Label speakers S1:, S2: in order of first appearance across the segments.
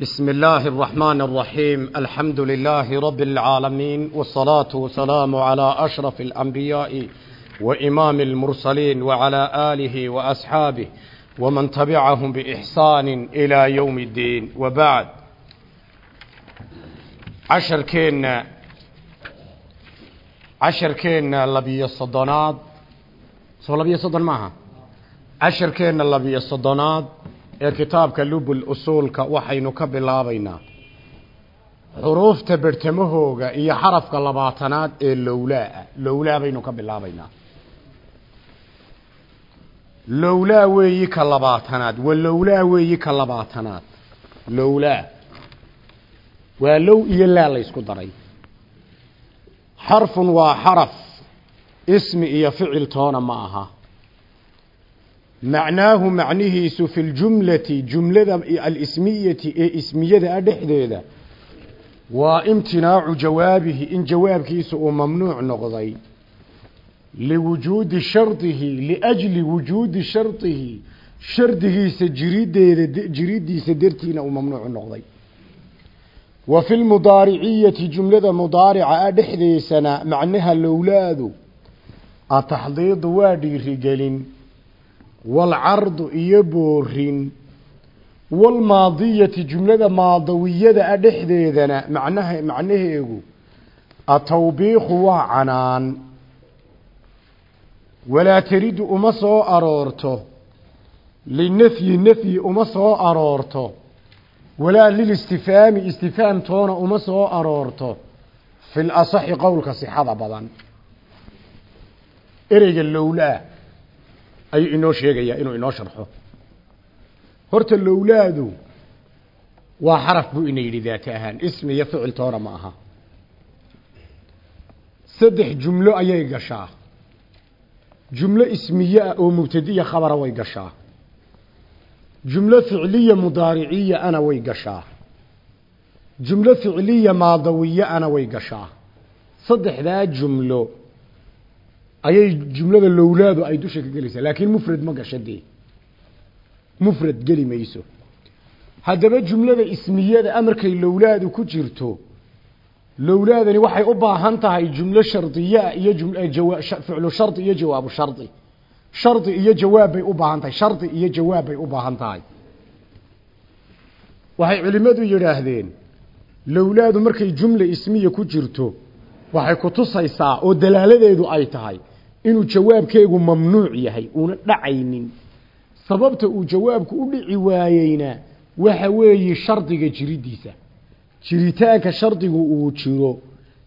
S1: بسم الله الرحمن الرحيم الحمد لله رب العالمين والصلاة والسلام على أشرف الأنبياء وإمام المرسلين وعلى آله وأصحابه ومن تبعهم بإحسان إلى يوم الدين وبعد عشر كينا عشر كينا لبي الصدنات سو لبي الصدن معها عشر كينا لبي الصدنات ee kitaabka lubul usuulka waxaynu ka bilaabaynaa. Xuruufta bertamahooga iyo xarafka labaatanaad ee lowlaa lowlaa baynu ka bilaabaynaa. Lowlaa weeyi ka labaatanaad wa lowlaa weeyi ka labaatanaad. Lowlaa. Waa low iyo laa la ysku daray. Xarfun waa xaraf ismi iyo ficil toona ma aha macnaahu macnihiisu fi ljumlati jumlada alismiyati ee ismiyada a dhexdeeda waa imtinaacu jawaabihi in jawaabkiisa uu mamnuuc noqday. Liwujuudi shardihi liajli wujuudi shardihi shardigiisa jirideeda jiridiisa dartiina uu mamnuucu noqday. Wa fi lmudaariciyati jumlada mudaarica a dhexdeysana macnaha lowlaadu ataxdiidu waa dhiirigelin walcardu iyo boorin. walmaadiyati jumlada maadawiyada a dhexdeedana macnaha macnaheegu atawbiiqu waa canaan walaa taridu uma soo aroorto linafyi nafyi uma soo aroorto walaa lilistifhaami istifhaam toona uma soo aroorto fi lasaxi qowlka sixada badan ereyga lowlaa ayuu inoo sheegayaa inuu inoo sharxo. Horta lowlaadu waa xaraf buu ina yidhi daata ahaan. Ismi ficil toona ma aha. Saddex jumlo ayay gashaa. Jumlo ismiye ah oo mubtadiya khabara way gashaa. Jumlo ficliya mudaariciya ana way gashaa. Jumlo ficliya maadawiye ana way gashaa. Saddexdaa jumlo ayay jumlada lowlaadu ay dusha ka gelaysaa laakiin mufrad ma gasha dee. Mufrad geli mayso. Haddaba jumlada ismiyada amarkay lowlaadu ku jirto lowlaadani waxay u baahan tahay jumlo shardiyaa iyo ficlu shardi iyo jawaabu shardi. Shardi iyo jawaab bay u baahan tahay shardi iyo jawaab bay u baahan tahay. Waxay culimmadu yidhaahdeen lowlaadu markay jumla ismiya ku jirto waxay ku tusaysaa oo dalaaladeedu ay tahay inuu jawaabkeegu mamnuuc yahay uuna dhacaynin. Sababta uu jawaabku u dhici waayeyna waxa weeye shardiga jiridiisa. Jiritaanka shardigu uu jiro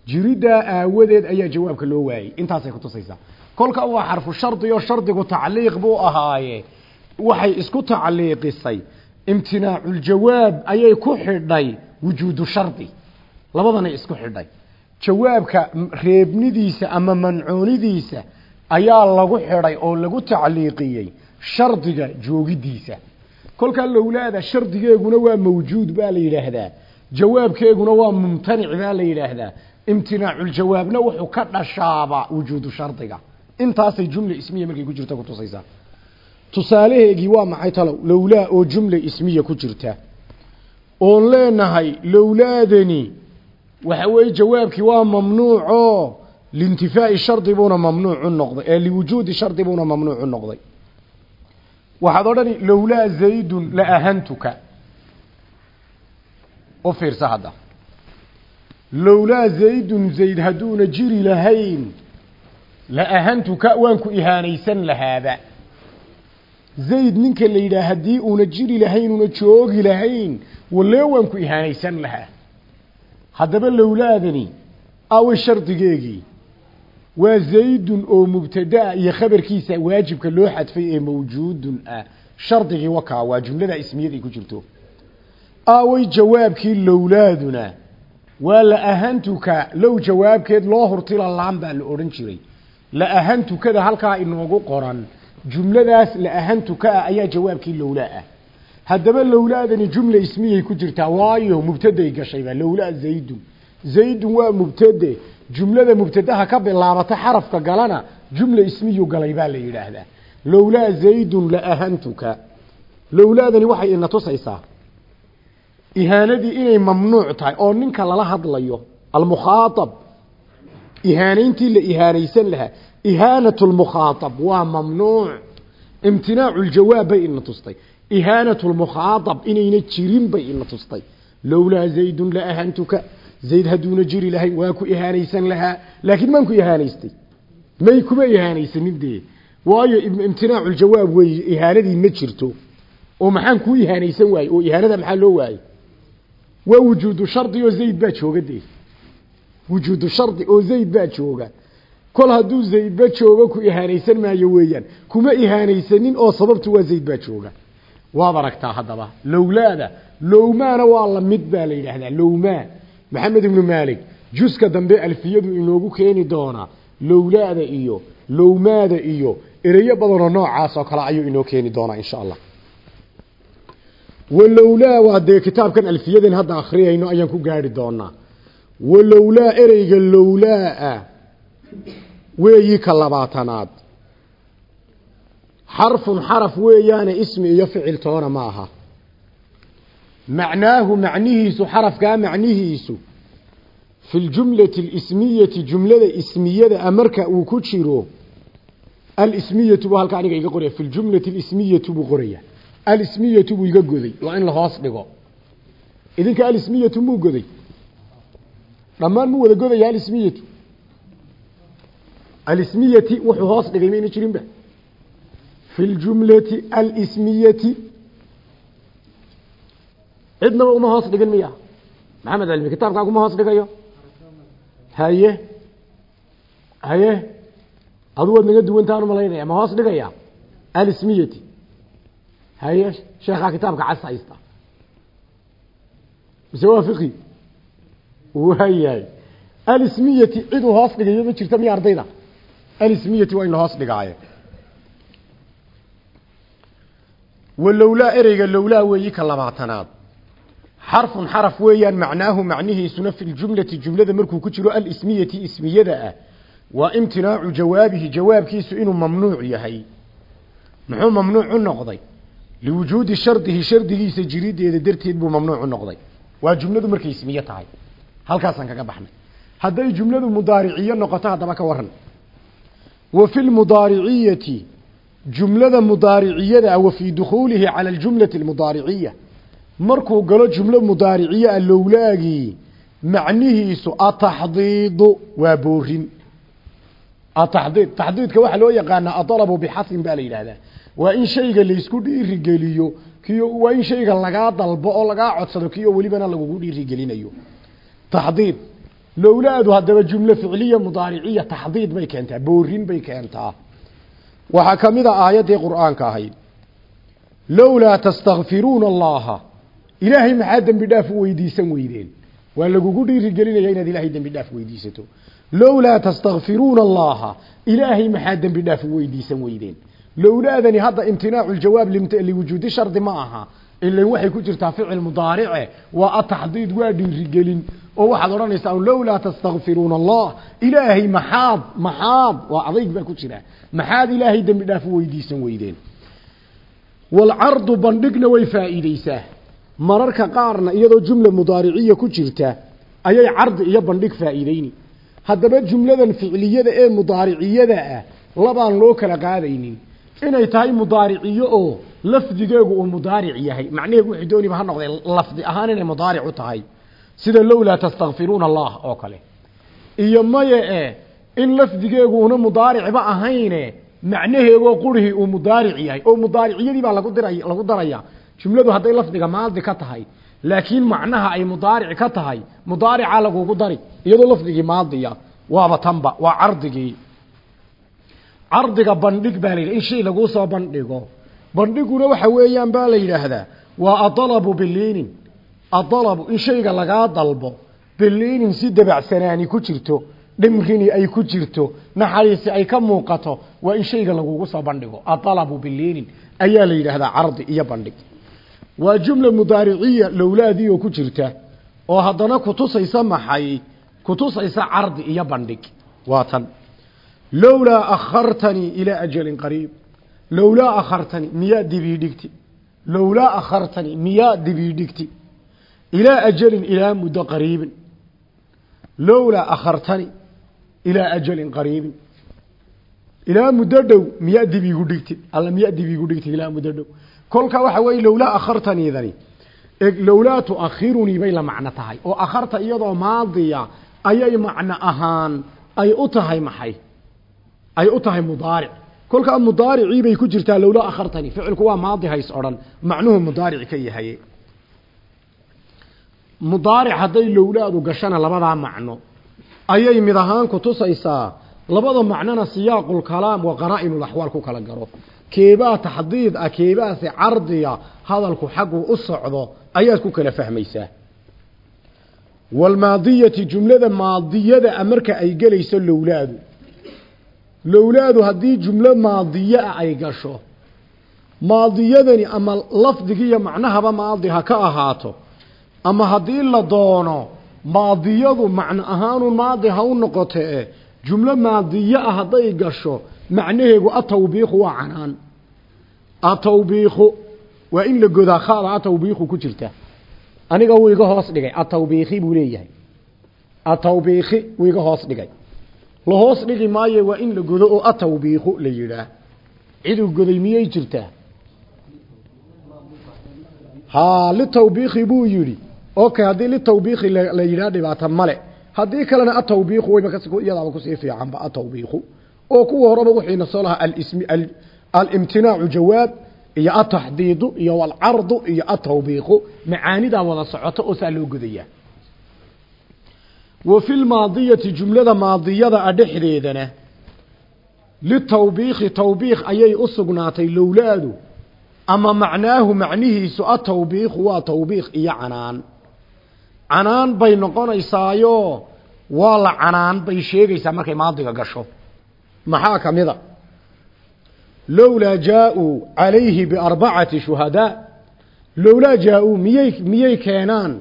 S1: jiriddaa aawadeed ayaa jawaabka loo waayey. Intaasay kutusaysaa kolka waa xarfu shardi shardigu tacliiq buu ahaaye. Waxay isku tacliiqisay. Imtinaaculjawaab ayay ku xidhay wujuudu shardi. Labadanay isku xidhay. Jawaabka reebnidiisa ama mancuunidiisa ayaa lagu xidhay oo lagu tacliiqiyey shardiga joogidiisa. Kolkaa lowlaada shardigeeguna waa mawjuud baa la yidhaahdaa. Jawaabkeeguna waa mumtanic baa la yidhaahdaa. Imtinaaculjawaabna wuxuu ka dhashaaba wujuudu shardiga. Intaasay jumla ismiya markay ku jirta kutusaysaa tusaalaheegii waa maxay talow? Lowlaa oo jumla ismiya ku jirta. Oon leenahay lowlaadani waxa weeye jawaabkii waa mamnuuco liintifaa'i shardi buuna mamnuucu noqday ee liwujuudi shardi buuna mamnuucu noqday waxaad odhani lowlaa zaydun la ahantuka u fiirsa hadda lowlaa zaydun zayd hadduuna jiri lahayn la ahantuka waan ku ihaanaysan lahaaba zayd ninka la yidhaah haddii uuna jiri lahayn una joogi lahayn walee waan ku ihaanaysan lahaa haddaba lowlaadani awi shardigeegii waa zaydun oo mubtadaa iyo khabarkiisa waajibka loo xadfay ee mawjuudun ah shardigii wakaa waa jumlada ismiyaday ku jirto. Aaway jawaabkii lowlaaduna waa la ahantuka low jawaabkeed loo hurtila laan baa la odhan jiray. La ahantukada halkaa inoogu qoran. Jumladaas la ahantuka ah ayaa jawaabkii lowlaa ah. Haddaba lowlaadani jumla ismiyay ku jirtaa waayo mubtaday gashayba lowlaa zaydun. Zaydun waa mubtade jumlada mubtadaha ka bilaabata xarafka galana jumla ismiyu galay baa la yidhaahdaa. Lowlaa zaydun la ahantuka. Lowlaadani waxay ina tusaysaa. Ihaanadii inay mamnuuc tahay oo ninka lala hadlayo almukhaaab ihaanayntii la ihaanaysan lahaa. Ihaanatu lmukhaaab waa mamnuuc. Imtinaacu ljawaab bay ina tustay. Ihaanatu lmukhaaab inayna jirin bay ina tustay. Lowlaa zaydun la ahantuka zayd hadduuna jiri lahayn waa ku ihaanaysan lahaa. Laakiin maan ku ihaanaystay? May kuma ihaanaysanin dee waayo imtinaacu ljawaab wey ihaanadii ma jirto. Oo maxaan kuu ihaanaysan waaye oo ihaanada maxaa loo waayey? Waa wujuudu shardi oo zayd baa jooga dee. Wujuudu shardi oo zayd baa jooga. Kol hadduu zaydba joogo ku ihaanaysan maayo weeyaan. Kuma ihaanaysanin oo sababtu waa zayd baa jooga. Waad aragtaa haddaba. Lowlaada lowmaana waa la mid baa la yidhaahdaa lowmaa maxamed ibnu maalik juska dambe alfiyadu inoogu keeni doonaa lowlaada iyo lowmaada iyo ereyo badanoo noocaas oo kale ayuu inoo keeni doonaa insha allah. Walowlaa waa dee kitaabkan alfiyadan hadda akhriyayno ayaan ku gaari doonaa. Walowlaa ereyga lowlaa weeyi ka labaatanaad. Xarfun xaraf weeyaane ismi iyo ficil toona ma aha macnaahu macnihiisu xarafkaa macnihiisu fi ljumlati alismiyati jumlada ismiyada a marka uu ku jiro alismiyatu buu halkaa aniga iga qoraya fi ljumlati alismiyatu buu qoraya. Alismiyatu buu iga goday waa in la hoos dhigo. Idinka alismiyatu muu goday? Dhammaan mu wada godaya alismiyatu? Alismiyati wuxuu hoos dhigay mayna cidnaba uma hoos dhigin miya. Maxamed cilmi kitaabkaaga uma hoos dhigayo? Haye. Haye. Adu waad naga duwantaan u malaynaya ma hoos dhigaya? Alismiyati. Haye sheekhaa kitaabka cas haysta. Mise waa fiqi waayahay alismiyati ciduu hoos dhigayo ma jirta miya ardayda? Alismiyati waa in la hoos dhigaaye walowlaa ereyga lowlaa weeyi ka xarfun xaraf weeyaan macnaahu macnihiisuna fi ljumlati jumlada markuu ku jiro alismiyati ismiyada ah. Waa imtinaacu jawaabihi jawaabkiisu inuu mamnuuc yahay. Muxuu mamnuuc u noqday? Liwujuudi shardihi shardigiisa jirideeda darteed buu mamnuuc u noqday. Waa jumladu markay ismiye tahay. Halkaasaan kaga baxnay. Hadday jumladu mudaariciyo noqoto haddaba ka waran wa fi lmudaariciyati jumlada mudaariciyada wa fii dukhuulihi cala aljumlati almudaariciya markuu galo jumlo mudaariciye a lowlaagii macnihiisu ataxdiidu waa boorin. Ataxdiid taxdiidka waxaa loo yaqaanaa adalabu bixasin baa la yidhaahdaa. Waa in shayga laysku dhiirigeliyo kiyo waa in shayga lagaa dalbo oo lagaa codsado kiyo welibana lagugu dhiirigelinayo. Taxdiid lowlaadu haddaba jumlo ficliya mudaariciya taxdiid bay keentaa boorin bay keentaa. Waxaa ka mid a aayaddii qur'aanka ahayd. Lowlaa tastakfiruuna allaha ilaahay maxaa dembi dhaaf u weydiisan weydeen? Waa lagugu dhiirigelinaya inaad ilaahay dembi dhaaf weydiisato. Lowlaa tastakfiruuna allaha. Ilaahay maxaa dembi dhaaf u weydiisan weydeen? Lowlaadani hadda imtinaacu ljawaab liwujuudi shardi ma aha. Ilan waxay ku jirtaa ficil mudaarice. Waa ataxdiid waa dhiirigelin. Oo waxaad odhanaysaa lowlaa tastakfiruuna allah ilaahay maxaad maxaad waa adayg baa ku jira. Maxaad ilaahay dembi dhaaf u weydiisan weydeen? Walcardu bandhigna way faa'iideysaa mararka qaarna iyadoo jumla mudaariciya ku jirta ayay cardi iyo bandhig faa'iideyni haddaba jumladan ficliyada ee mudaariciyada ah labaan loo kala qaadaynin. Inay tahay mudaariciyo oo lafdigeegu uu mudaaric yahay. Macnaheegu wixii dooniba ha noqdee lafdi ahaan inay mudaaric u tahay. Sida lowlaa tastakfiruuna allah oo kale. Iyo maye e in lafdigeegu una mudaaricba ahayne macnaheegoo qurihii uu mudaaric yahay. Oo mudaariciyadii baa lagu diray lagu daraya jumladu hadday lafdiga maadi ka tahay laakiin macnaha ay mudaaric ka tahay mudaarica lagugu dari iyadoo lafdigii maadiya waaba tanba waa cardigii cardiga bandhig baa la in shay laguu soo bandhigo. Bandhiguna waxa weeyaan baa la yidhaahdaa waa adalabu biliinin. Adalabu in shayga lagaa dalbo biliinin si dabacsanaani ku jirto dhimrini ay ku jirto naxariisi ay ka muuqato waa in shayga lagugu soo bandhigo. Adalabu biliinin ayaa la yidhaahdaa cardi iyo bandhig waa jumla mudaariciya lowlaadii oo ku jirta oo haddana kutusaysa maxay? Kutusaysa cardi iyo bandhig. Waa tan. Lowlaa akhartanii ilaa ajalin qariib. Lowlaa akhartanii miyaa dibii dhigti? Lowlaa akhartanii miyaa dibii dhigti? Ilaa ajalin ilaa muddo qariibin. Lowlaa akhartani ilaa ajalin qariibin. Ilaa muddo dhow miyaa dib iigu dhigtid alla miyaa dib iigu dhigtid ilaa muddo dhow kolka waxa weeye lowlaa akhartaniidani lowlaa tuakhirunii bay la macno tahay. Oo akharta iyadoo maadiya ayay macno ahaan ay u tahay maxay? Ay u tahay mudaaric. Kolkaa mudaaricii bay ku jirtaa lowlaa akhartani ficilku waa maadi hays odhan. Macnuhu mudaaric ka yahay. Mudaaric hadday lowlaadu gashana labadaa macno. Ayay mid ahaan ku tusaysaa. Labada macnona siyaaqulkalaam wa qaraa-inulaxwaal ku kala garo keebaa taxdiid ah keebaase cardiya hadalku xaggu u socdo ayaad ku kala fahmaysaa. Walmaadiyati jumlada maadiyada a marka ay gelayso lowlaadu. Lowlaadu haddii jumlo maadiye ah ay gasho maadiyadani ama lafdigiiyo macnahaba maadi ha ka ahaato ama haddii la doono maadiyadu macno ahaanu maadi ha u noqotee jumlo maadiye ah hadday gasho macnaheegu atawbiiku waa canaan atawbiiku waa in la godaa khaada atawbiiku ku jirta aniga wuu iga hoos dhigay atawbiiki buu leeyahay atawbiiki wuu iga hoos dhigay la hoos dhigi maayo waa in la godo oo atawbiiku la yidhaah ciduu goday miyay jirtaa haa litawbiiki buu yidhi okay haddii litawbiiki la yidhaha dhibaata male haddii kalena atawbiiku wayba iyadaaba ku sii fiicanba atawbiiku oo kuwa horeba wuxiina soo lahaa alimtinaacu jawaab iyo ataxdiidu iyo walcardu iyo atawbiiqu macaanidaa wada socoto oo saa loo godayaa. Wa fi lmaadiyati jumlada maadiyada a dhexdeedana litawbiikhi tawbiikh ayay u sugnaatay lowlaadu ama macnaahu macnihiisu atawbiikhu waa tawbiikh iyo canaan canaan bay noqonaysaayo waa la canaan bay sheegaysaa markay maadiga gasho. Maxaa ka a lowlaa jaa-uu calayhi biarbacati shuhadaa. Lowlaa jaa-uu miyay miyay keenaan?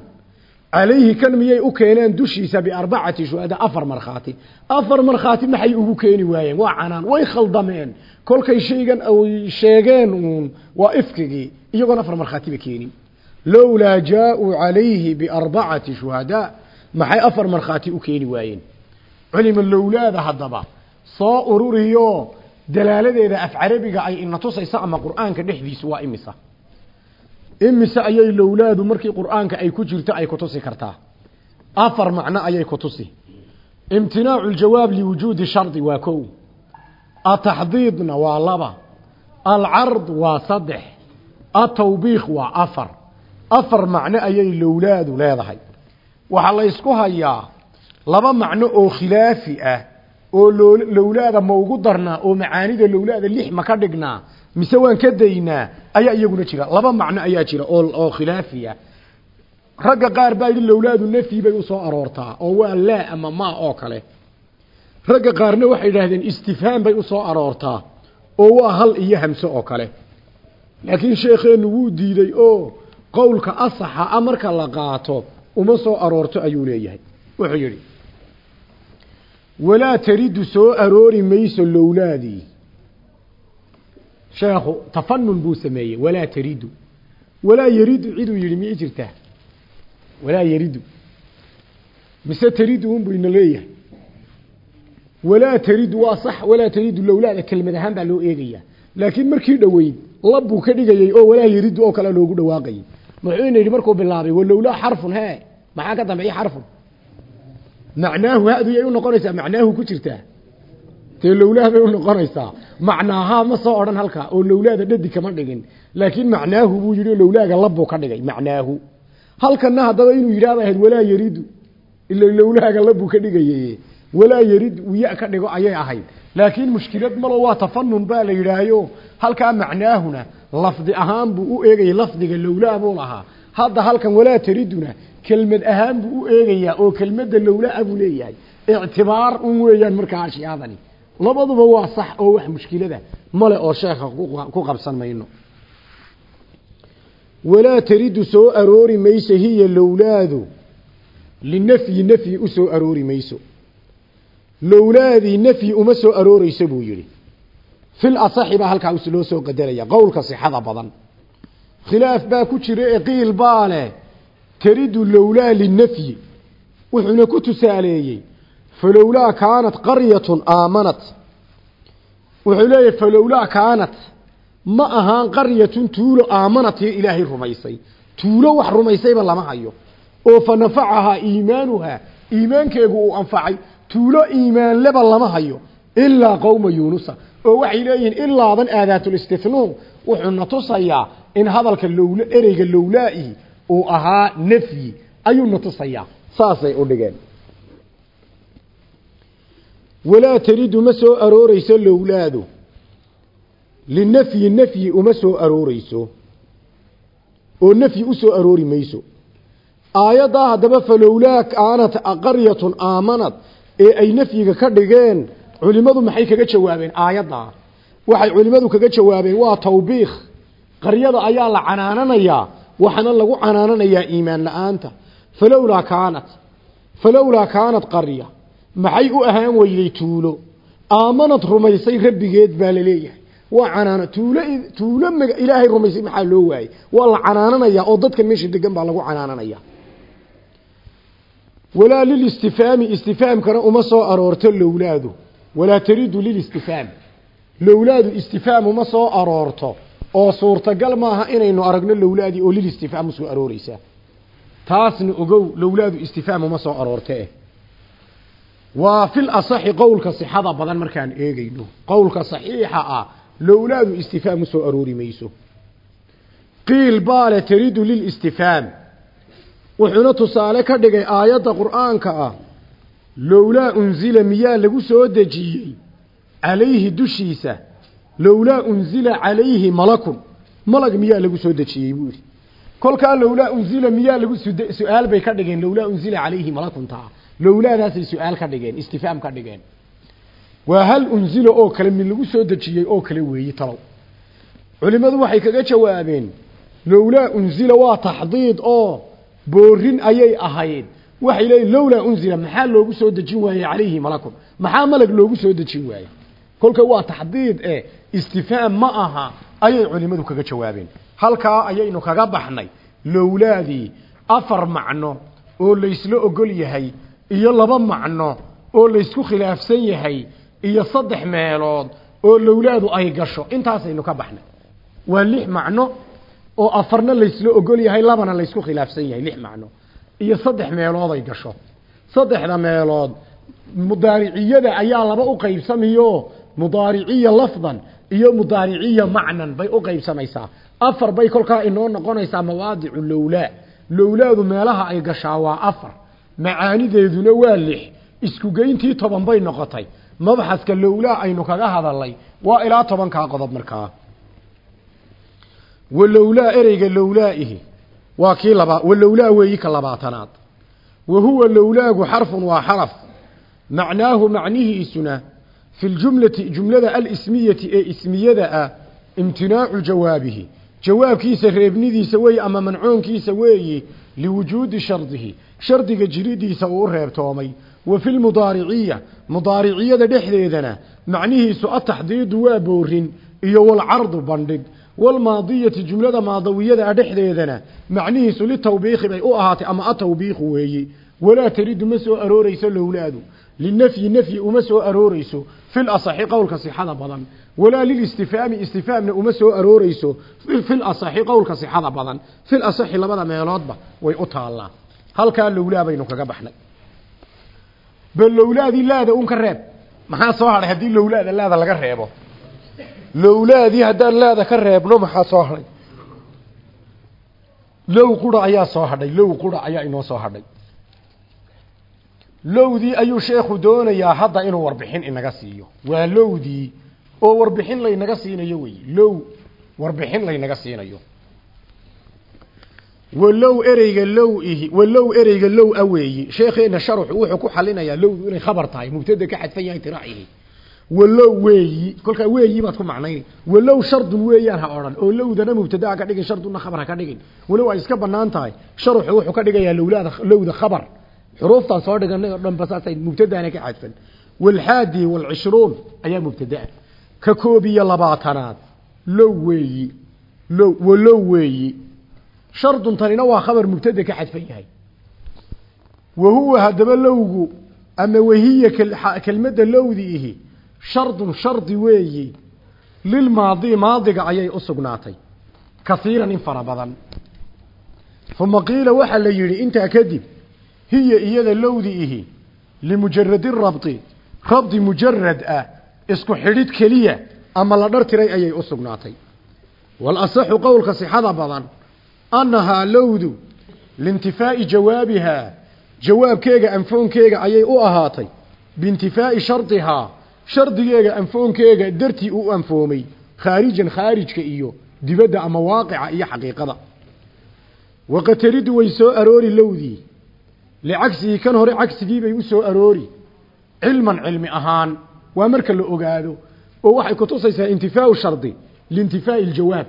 S1: Calayhi kan miyay u keeneen dushiisa biarbacati shuhadaa? Afar markhaati. Afar markhaati maxay ugu keeni waayeen? Waa canaan. Way khaldameen. Kolkay shaygan ay sheegeen uun. Waa ifkigii. Iyagoon afar markhaatiba keenin lowlaa jaa-uu calayhi biarbacati shuhadaa maxay afar markhaati u keeni waayeen culima lowlaada haddaba soo ururiyo dalaaladeeda af carabiga ay ina tusayso ama qur'aanka dhexdiisu waa imisa imise ayay lowlaadu markii qur'aanka ay ku jirto ay ku tusi kartaa afar macno ayay ku tusi imtinaacu ljawaab liwujuudi shardi waa kow ataxdiidna waa laba alcard waa saddex atawbiikh waa afar afar macno ayay lowlaadu leedahay. Waxaa la ysku hayaa laba macno oo khilaafi ah oo lowlaada ma ugu darnaa oo macaanida lowlaada lix ma ka dhignaa mise waan ka daynaa ayaa iyaguna jira. Laba macno ayaa jira oo oo khilaafiya ragga qaar baa yidhi lowlaadu nafyi bay u soo aroortaa oo waa laa ama maa oo kale. Ragga qaarna waxay yidhaahdeen istifhaam bay u soo aroortaa oo waa hal iyo hamse oo kale. Laakiin sheekheennu wuu diiday oo qowlka asaxa a marka la qaato uma soo aroorto ayuu leeyahay. Wuxuu yidhi walaa taridu soo aroori mayso lowlaadii. Sheekhu tafanun buu sameeyey walaa taridu walaa yaridu ciduu yidhi miyay jirtaa. Walaa yaridu mise taridu unbuu ina leeyahay. Walaa taridu waa sax walaa taridu lowlaada kelmad ahaan baa loo eegayaa. Laakiin markii dhoweyd lab buu ka dhigayey oo walaa yaridu oo kale loogu dhawaaqayay muxuu ina yidhi markuu bilaabay walowlaa xarfun hee maxaa ka dambeeya xarfun? Macnaahu hadu yay u noqonaysaa macnaahu ku jirtaa. Dee lowlaha bay u noqonaysaa. Macnaahaa ma soo odhan halkaa oo lowlaada dhadi kama dhigin. Laakiin macnaahu buu yidhi lowlaaga labbuu ka dhigay macnaahu. Halkana haddaba inuu yidhahda ahayd walaa yaridu ila lowlaaga labbuu ka dhigaye walaa yarid wiya ka dhigo ayay ahayd. Laakiin mushkilad malo waa tafanun baa la yidhaahyo halkaa macnaahuna lafdi ahaan buu u eegayay lafdiga lowlaa buu lahaa. Hadda halkan walaa tariduna kelmad ahaan buu u eegayaa oo kelmadda lowlaa buu leeyahay. Ictibaar un weeyaan markaa ashyaadani labaduba waa sax oo wax mushkilada male oo sheekha ku qabsan mayno. Walaa taridu soo aroori mayso hiya lowlaadu. Linafyi nafyi u soo aroori mayso. Lowlaadii nafyi uma soo arooreyso buu yidhi fil asaxi baa halkaa loo soo qadaraya qowlka sixada badan khilaaf baa ku jira ee qiil baa leh taridu lowlaa linafyi wuxuuna ku tusaaleeyey falowlaa kaanat qaryatun aamanat wuxuu leeyahay falowlaa kaanat ma ahaan qaryatun tuulo aamanat iyo ilaahay rumaysay tuulo wax rumaysayba lama hayo oo fa nafacahaa iimaanuhaa iimaankeegu uu anfacay tuulo iimaanleba lama hayo ilaa qowma yuunusa oo waxay leeyihiin ilaadan aadaatulistithnuu wuxuuna tusayaa in hadalka lowla ereyga lowlaa'ihi uu ahaa nafyi. Ayuuna tusayaa. Saasay u dhigeen. Walaa taridu ma soo arooreyso lowlaadu. Linafyi nafyi uma soo arooreyso oo nafyi u soo aroori mayso. Aayaddaa haddaba falowlaa kaanat qaryatun aamanad ee ay nafyiga ka dhigeen culimmadu maxay kaga jawaabeen? Aayaddaa waxay culimmadu kaga jawaabeen waa tawbiikh. Qaryada ayaa la canaananayaa waxaana lagu canaananayaa iimaan la'aanta. Falowlaa kaanat. Falowlaa kaanat qarya. Maxay u ahaan weyday tuulo? Aamanad rumaysay rabbigeed baa la leeyahay waa canaana tuulo tuulo mag ilaahay rumaysay maxaa loo waayey? Waa la canaananayaa oo dadka meesha degan baa lagu canaananaya. Walaa lilistifhaami istifhaamkana uma soo aroorto lowlaadu walaa taridu lilistifhaam lowlaadu istifhaam uma soo aroorto. Oo suurtagal maaha inaynu aragno lowlaadii oo lilistifhaam u soo arooreysaa taasna ogow lowlaadu istifhaam uma soo aroorte. Waa fil asaxi qowlka sixada badan markaan eegayno. Qowlka saxiixa ah lowlaadu istifhaam u soo aroori mayso. Qiil baale taridu lilistifhaam wuxuuna tusaale ka dhigay aayadda qur'aanka ah lowlaa unzila miyaa lagu soo dejiyey calayhi dushiisa lowlaa unzila calayhi malakun. Malag miyaa lagu soo dejiyey buu yidhi. Kolkaa lowlaa unzila miyaa lagu su'aal bay ka dhigeen lowlaa unzila calayhi malakun taa. Lowlaadaasay su'aal ka dhigeen istifhaam ka dhigeen. Waa hal unzila oo kale mid lagu soo dejiyey oo kale weeyi talow. Culimmadu waxay kaga jawaabeen lowlaa unzila waa taxdiid oo boorin ayay ahayd waxay leeyiin lowlaa unzila maxaa loogu soo dejin waayey calayhi malakun maxaa malag loogu soo dejin waayey? Kolka waa taxdiid e istifhaam ma aha ayay culimmadu kaga jawaabeen. Halkaa ayaynu kaga baxnay lowlaadii afar macno oo laysla ogol yahay iyo laba macno oo laysku khilaafsan yahay iyo saddex meelood oo lowlaadu ay gasho. Intaasaynu ka baxnay. Waa lix macno oo afarna laysla ogol yahay labana laysku khilaafsan yahay lix macno iyo saddex meelood ay gasho. Saddexda meelood mudaariciyada ayaa laba u qaybsamayo mudaariciya lafdan iyo mudaariciya macnan bay u qaybsamaysaa. Afar bay kolkaa inoo noqonaysaa mawaadicu lowlaa. Lowlaadu meelaha ay gashaa waa afar. Macaanideeduna waa lix. Isku geyntii toban bay noqotay. Mabxaska lowlaa aynu kaga hadalnay waa ilaa tobankaa qodob markaa. Walowlaa ereyga lowlaaihi waa kii laba walowlaa weeyi ka labaatanaad. Wa huwa lowlaagu xarfun waa xaraf. Macnaahu macnihiisuna fi ljumlati jumlada alismiyati ee ismiyada ah imtinaacu jawaabihi. Jawaabkiisa reebnidiisa weeyi ama mancoonkiisa weeyi liwujuudi shardihi. Shardiga jiridiisa uu u reebtoomay. Wa fi lmudaariciya mudaariciyada dhexdeedana macnihiisu ataxdiidu waa boorin iyo walcardu bandhig walmaadiyati jumlada maadawiyada ah dhexdeedana macnihiisu litawbiikhi bay u ahaatay ama atawbiikhu weeyi. Walaa taridu ma soo arooreyso lowlaadu linafyi nafyi uma soo arooreyso fil asaxi qowlka sixada badan. Walaa lilistifhaami istifhaamna uma soo arooreyso fil asaxi qowlka sixada badan. Fil asaxi labada meeloodba way u taallaa. Halkaa lowlaa baynu kaga baxnay. Bal lowlaadii laada un ka reeb. Maxaa soo hadhay haddii lowlaada laada laga reebo lowlaadii haddaan laada ka reebno maxaa soo hadhay? Low qura ayaa soo hadhay low qura ayaa inoo soo hadhay. Lowdii ayuu sheekhu doonayaa hadda inuu warbixin inaga siiyo. Waa lowdii oo warbixin laynaga siinayo wey low warbixin laynaga siinayo. Walow ereyga low ihi walow ereyga low a weeyi. Sheekheena sharuxu wuxuu ku xalinayaa lowdu inay khabar tahay mubtada ka xadfan yahay tiraacihi walow weeyi kolkaa weeyi baad ku macnayni walow shardun weeyaan ha odhan oo lowdana mubtadaa ka dhigin sharduna khabar ha ka dhigin. Walow ay iska bannaan tahay sharuxu wuxuu ka dhigayaa lowlaada lowda khabar. Xuruuftaan soo dhiganay oo dhan basaasay mubtadaana ka xadfan walxaadi walcishruun ayaa mubtadaa ka koob iyo labaatanaad low weeyi low walow weeyi. Shardun tanina waa khabar mubtada ka xadfan yahay. Wa huwa haddaba lowgu ama wahiya kelmadda lowdi ihi shardun shardi weeyi. Lilmaadi maadiga ayay u sugnaatay. Kasiiran in fara badan. Uma qiila waxaa la yidhi intaa kadib hiya iyada lowdi ihi limujaradi rabdi rabdi mujarad ah isku xidhid keliya ama la dhartiray ayay u sugnaatay. Walasaxu qowlka sixada badan annahaa lowdu liintifaa'i jawaabihaa jawaabkeega anfoonkeega ayay u ahaatay. Biintifaa'i shardihaa shardigeega anfoonkeega dartii u anfoomay khaarijan khaarijka iyo dibadda ama waaqica iyo xaqiiqada. Waqad taridu way soo aroori lowdii licagsigii kan hore cagsigiibay u soo aroori. Cilman cilmi ahaan waa marka la ogaado oo waxay kutusaysaa intifaau shardi liintifaa'i aljawaab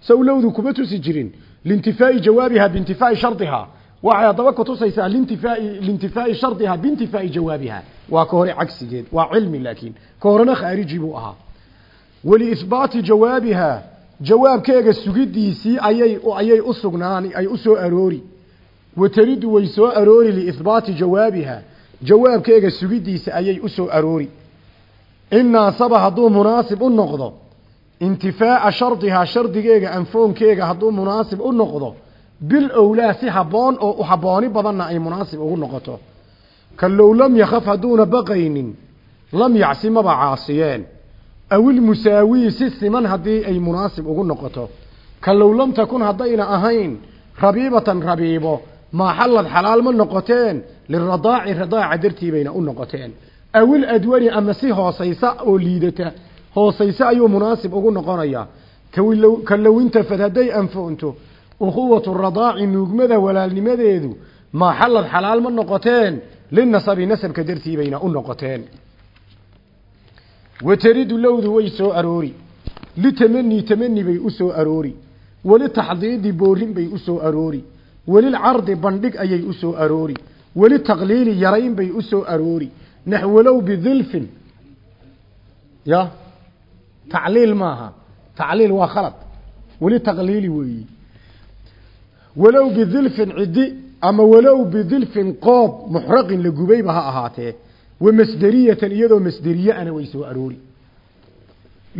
S1: saw lowdu kuma tusi jirin liintifaa'i jawaabiha biintifaa'i shardihaa waxay haddaba kutusaysaa lintifaa'i liintifaa'i shardihaa biintifaa'i jawaabiha. Waa ka hore cagsigeed waa cilmi laakiin. Ka horena khaariji buu ahaa. Waliihbaati jawaabiha jawaabkeega sugidiisii ayay ayay u sugnaan ay u soo aroori. Wataridu way soo aroori liihbaati jawaabiha jawaabkeega sugidiisa ayay u soo aroori. In naasaba hadduu munaasib u noqdo intifaa'a shardihaa shardigeega anfoonkeega hadduu munaasib u noqdo bil owlaa si habboon oo habbooni badanna ay munaasib ugu noqoto. Ka low lam yakhaf hadduuna baqaynin lam yacsi maba caasiyeen. Awil musaawii si siman haddii ay munaasib ugu noqoto. Ka low lam takun haddayna ahayn rabiibatan rabiibo maa xallad xalaal ma noqoteen liradaaci radaaca dartii bayna u noqoteen. Awil adwani ama si hoosaysa oo liidata hoosayse ayuu munaasib ugu noqonayaa. Ka low intafad hadday anfoonto ukhuwatu radaaci nuugmada walaalnimadeedu maa xallad xalaal ma noqoteen linasabi nasabka dartii bayna u noqoteen wataridu lowdu way soo aroori litamanii tamani bay u soo aroori welitaxdiidi boorin bay u soo aroori welilcardi bandhig ayay u soo aroori welitaqliili yarayn bay u soo aroori naxwalow bidilfin ya tacliil maaha tacliil waa khalad weli taqliili weeyi walow bidilfin ciddi ama walow bidilfin qoob muxraqin la gubayba ha ahaatee wamasderiyatan iyadoo masderiye ana way soo aroori.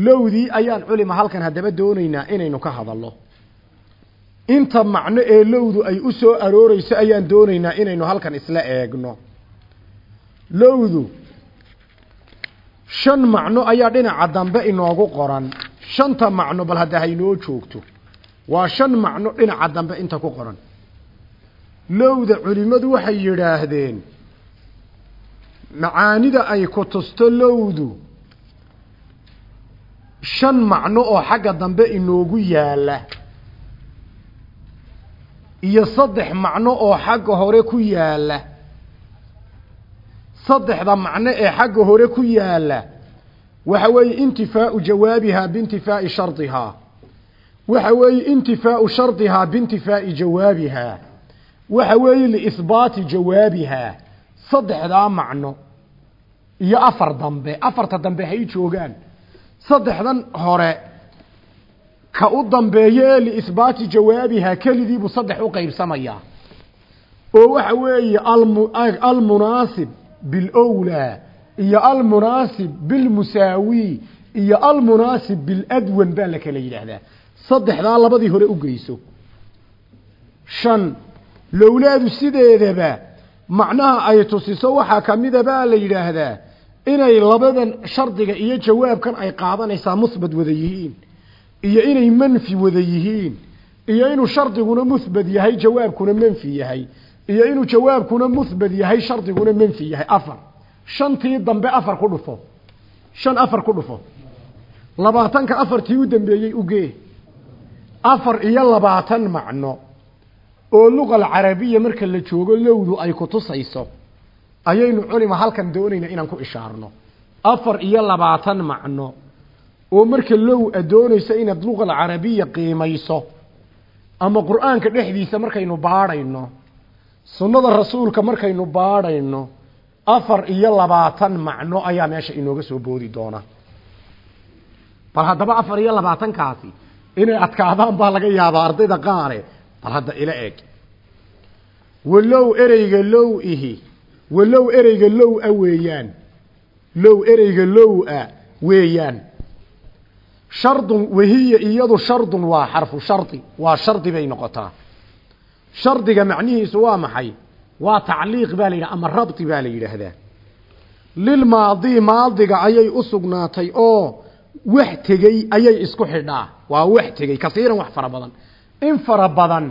S1: Lowdii ayaan culima halkan haddaba doonaynaa inaynu ka hadalno. Inta macno ee lowdu ay u soo arooreyso ayaan doonaynaa inaynu halkan isla eegno. Lowdu shan macno ayaa dhinaca dambe inoogu qoran. Shanta macno bal hadda haynoo joogto waa shan macno dhinaca dambe inta ku qoran. Lowda culimmadu waxay yidhaahdeen macaanida ay ku tusto lowdu shan macno oo xagga dambe inoogu yaalla iyo saddex macno oo xagga hore ku yaalla saddexda macno ee xagga hore ku yaalla waxa weeye intifaau jawaabihaa biintifaa'i shardihaa waxa weeye intifaau shardihaa biintifaa'i jawaabihaa waxa weeye liihbaati jawaabihaa saddexdaa macno iyo afar dambe. Afarta dambe hay joogaan. Saddexdan hore ka u dambeeyo ee liihbaati jawaabihaa kelidiibuu saddex u qaybsamayaa oo waxa weeye almunaasib bilowlaa iyo almunaasib bilmusaawi iyo almunaasib biladwan baa la kala yidhaahdaa saddexdaa labadii hore u geyso. Shan lowlaadu sideedaba macnaha ay tusiso waxaa kamida baa la yidhaahdaa inay labadan shardiga iyo jawaabkan ay qaadanaysaa musbat wada yihiin iyo inay manfi wada yihiin iyo inuu shardiguna muhbat yahay jawaabkuna manfi yahay iyo inuu jawaabkuna muhbat yahay shardiguna manfi yahay. Afar shantii dambe afar ku dhufo. Shan afar ku dhufo. Labaatanka afartii u dambeeyey ugee afar iyo labaatan macno oo luqa alcarabiya marka la joogo lowdu ay ku tusayso ayaynu culima halkan doonayna inaan ku ishaarno. Afar iyo labaatan macno oo marka low a doonayso inaad luqa alcarabiya qiimayso ama qur'aanka dhexdiisa markaynu baadhayno sunnada rasuulka markaynu baadhayno afar iyo labaatan macno ayaa meesha inooga soo boodi doona. Bal haddaba afar iyo labaatankaasi inay adkaadaan baa laga yaabaa ardayda qaare bal hadda ila eeg. Walow ereyga low ihi walow ereyga low a weeyaan low ereyga low a weeyaan. Shardun wahiya iyadu shardun waa xarfu shardi waa shardi bay noqotaa. Shardiga macnihiisu waa maxay? Waa tacliiq baa la yidhaha ama rabti baa la yidhaahdaa. Lilmaadi maadiga ayay u sugnaatay oo wax tegey ayay isku xidhaa waa wax tegey kasiiran wax fara badan. In fara badan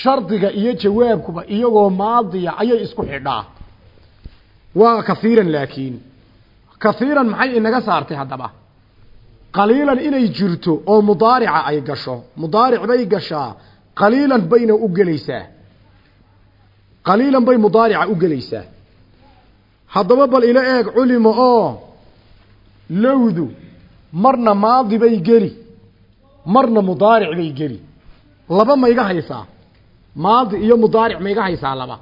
S1: shardiga iyo jawaabkuba iyagoo maadiya ayay isku xidhaa waa kasiiran laakiin. Kasiiran maxay inaga saartay haddaba? Qaliilan inay jirto oo mudaarica ay gasho. Mudaaric bay gashaa qaliilan bayna u gelaysaa. Qaliilan bay mudaarica u gelaysaa. Haddaba bal ila eeg culima oo lowdu marna maadi bay geli marna mudaaric bay geli. Laba ma iga haysaa? Maadi iyo mudaaric ma iga haysaa laba?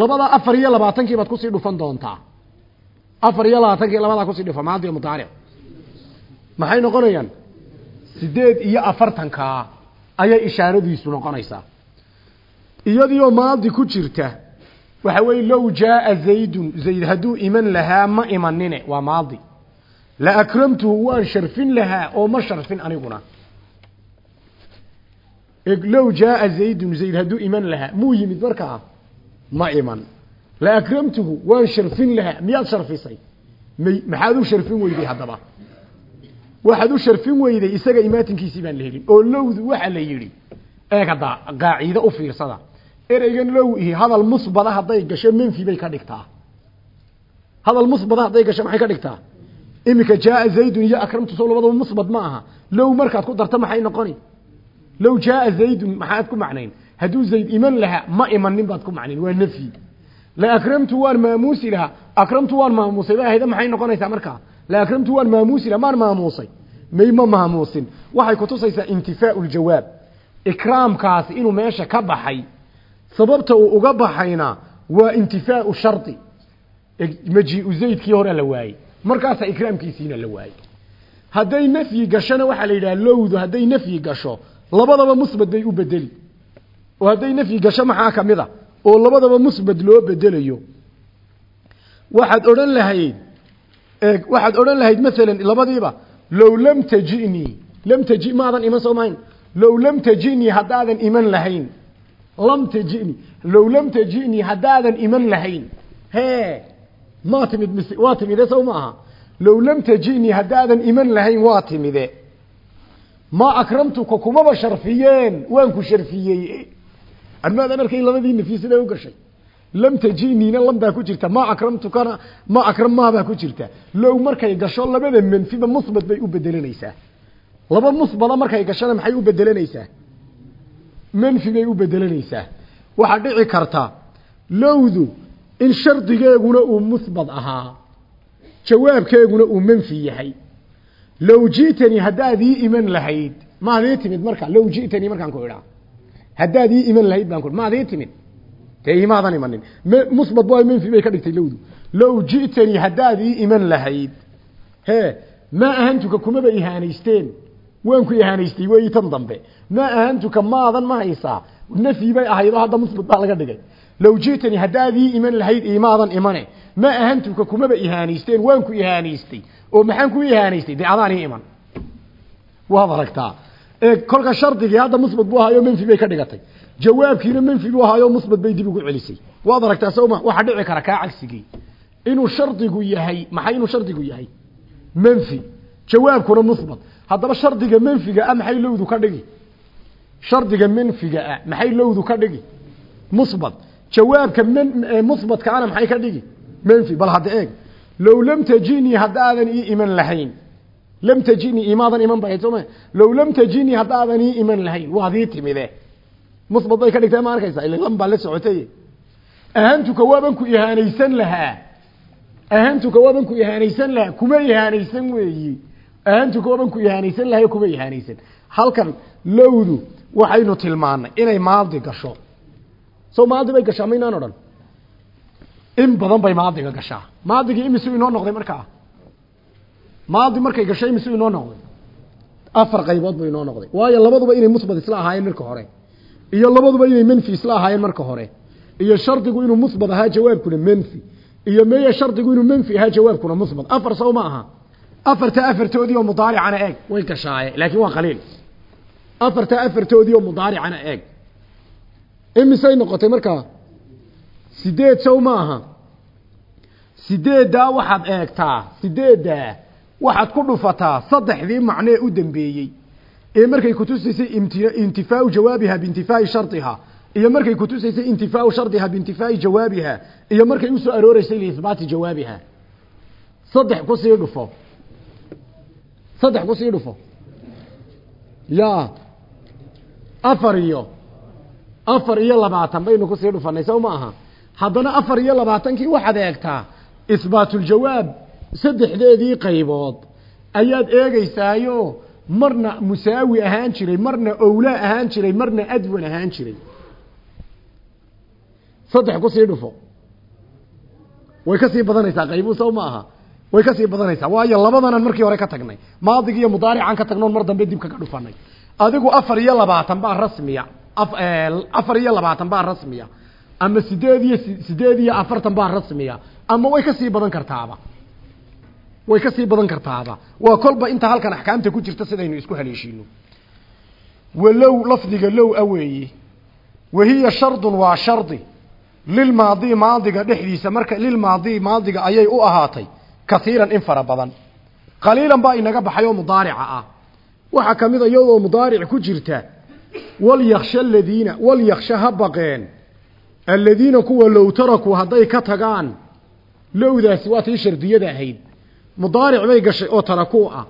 S1: Labada afar iyo labaatankii baad ku sii dhufan doontaa. Afar iyo labaatankii labadaa ku sii dhufa maadi iyo mudaaric. Maxay noqonayaan? Sideed iyo afartankaa ayay ishaaradiisu noqonaysaa. Iyadiioo maadi ku jirta waxa weeye low jaaa zaydun zayd hadduu iman lahaa ma imanine waa maadi la akramtuhu waan sharfin lahaa oo ma sharfin aniguna. Low jaaa zaydun zayd hadduu iman lahaa muu yimid markaa ma iman. La akramtuhu waan sharfin lahaa miyaad sharfisay? May maxaad u sharfin weyday haddaba? Waxaad u sharfin weyday isaga imaatinkiisii baan la helin oo lowdu waxa la yidhi eeg hadda qaaciide u fiirsada. Ereygan low ihi hadal musbada hadday gasho menfi bay ka dhigtaa. Hadal musbada hadday gasho maxay ka dhigtaa iminka jaaa zaydun iyo akramtu sow labadaba musbad ma aha. Low markaad ku darto maxay noqoni? Low jaaa zaydun maxaad ku macnayn? Hadduu zayd iman lahaa ma imanin baad ku macnayn waa nafyi. La akramtu waan maamuusi lahaa. Akramtu waan maamuusay ba ahayda maxay noqonaysaa markaa? La akramtu waan maamuusi lahaa maan maamuusay. May ma maamuusin. Waxay kutusaysaa intifaau ljawaab ikraamkaasi inuu meesha ka baxay. Sababta uu uga baxayna waa intifaau shardi maji-u zaydkii hore la waayey markaasaa ikraamkiisiina la waayey hadday nafyi gashona waxaa la yidhaha lowdu hadday nafyi gasho labadaba musbad bay u bedeli. Oo hadday nafyi gasho maxaa ka mid a? Oo labadaba musbad loo bedelayo. Waxaad odhan lahayd waxaad odhan lahayd maalan labadiiba low lam tajinii lam taji maadan iman soo mahayn. Low lam tajinii haddaadan iman lahayn. Lam tajini low lam tajinii haddaadan iman lahayn. Hee maa timid waa timide sow ma aha. Low lam tajinii haddaadan iman lahayn waa timide. Ma akramtuka kumaba sharfiyeen waan ku sharfiyey. Armaadan arkay labadii nafyi siday u gashay. Lam tajiniina lam baa ku jirta. Ma akramtukana ma akram maa baa ku jirta. Low markay gasho labada manfiba musbad bay u bedelanaysaa. Laba musbada markay gashona maxay u bedelanaysaa? Manfi bay u bedelanaysaa. Waxaa dhici karta in shardigeeguna uu musbad ahaa jawaabkeeguna uu manfi yahay. Low ji'tanii haddaad ii iman lahayd maad ii timid marka low ji'tanii markaan ku idhaa. Haddaad ii iman lahayd baan ku maad ii timid. Dee imaadan imanin. Musbad waa manfi bay ka dhigtay lowdu low ji'tanii haddaad ii iman lahayd hee maa ahantuka kumaba ihaanaysteen? Waan ku ihaanaystay weeyi tan dambe. Maa ahantuka maadan ma haysaa? Nafyi bay ahayd hadda musbad baa laga dhigay low ji'tanii haddaad ii iman lahayd imaadan imane maa ahantuka kumaba ihaanaysteen waan ku ihaanaystay oo maxaan ku ihaanaystay dee adaan ii iman waad aragtaa kolka shardigii hadda musbad buu ahaayo manfi bay ka dhigatay jawaabkiina manfi buu ahaayo musbad bay dib ugu celisay waad aragtaa sawma waxaa dhici kara kaa cagsigii inuu shardigu yahay maxay inuu shardigu yahay manfi jawaabkuna musbad haddaba shardiga manfiga ah maxay lowdu ka dhigi shardiga manfiga ah maxay lowdu ka jawaabka musbadka ana maxay ka dhigi? Manfi bal hadda eeg. Low lam tajinii haddaadan ii iman lahayn. Lam tajinii imaadan iman bahayd sooma low lam tajinii haddaadan ii iman lahayn. Waad ii timide. Musbad bay ka dhigtay ma arkaysaa ila lam baa socotay. Ahantuka waaban ku ihaanaysan lahaa. Ahantuka waaban ku ihaanaysan lahaa. Kuma ihaanaysan weeyi. Ahantuka waaban ku ihaanaysan lahaa kuma ihaanaysan. Halkan lowdu waxaynu tilmaanay inay maadi gasho soo maadi bay gashaa maynaan odhan. In badan bay maadiga gashaa. Maadigii imisuu inoo noqday markaa. Maadi markay gashay imisuu inoo noqday. Afar qaybood buu inoo noqday. Waayo labaduba inay musbad isla ahaayeen marka hore. Iyo labaduba inay manfi isla ahaayeen marka hore. Iyo shardigu inuu musbad ahaa jawaabkuna manfi iyo meye shardigu inuu manfi ahaa jawaabkuna musbad. Afar sow ma aha. Afarta afartoodii oo mudaaricana eeg. Way gashaaye laakiin waa qaliil. Afarta afartoodii oo mudaaricana eeg imisay noqotay markaa sideed sow ma aha sideeddaa waxaad eegtaa? Sideeddaa waxaad ku dhufataa? Saddexdii macnee u dambeeyey. Ee markay kutusaysay intifaau jawaabiha biintifaai shardiha iyo markay kutusaysay intifaau shardiha biintifaai jawaabiha iyo markay u soo arooreysay liisbaati jawaabiha. Saddex ku sii dhufo. Saddex ku sii dhufo. Ya afar iyo afar iyo labaatan baynu ku sii dhufanay sow ma aha? Haddana afar iyo labaatankii waxaad eegtaa isbaatuljawaab saddexdeedii qaybood. Ayaad eegeysaayo marna musaawi ahaan jiray marna owlaa ahaan jiray marna adwan ahaan jiray. Saddex ku sii dhufo. Way ka sii badanaysaa qaybu sow ma aha? Way ka sii badanaysaa waayo labadanan markii hore ka tagnay. Maadigii iyo mudaarican ka tagnoon mar dambe dib kaga dhufanay. Adigu afar iyo labaatan baa rasmiya afar iyo labaatan baa rasmiya. Ama sideed iyo sideed iyo afartan baa rasmiya. Ama way ka sii badan kartaaba. Way ka sii badan kartaaba. Waa kolba inta halkan axkaamta ku jirta sidaynu isku haleeshiino walow lafdiga low a weeye wahiya shardun waa shardi. Lilmaadi maadiga dhexdiisa marka lilmaadi maadiga ayay u ahaatay. Kaiiran in fara badan. Qaliilan baa inaga baxay oo mudaarica ah. Waxaa ka mid a iyadoo mudaaric ku jirta walyaksha aladiina walyaksha ha baqeen. Aladiina kuwa low tarakuu hadday ka tagaan lowdaasi waa tii shardiyada ahayd. Mudaaric bay gashay oo tarakuu ah.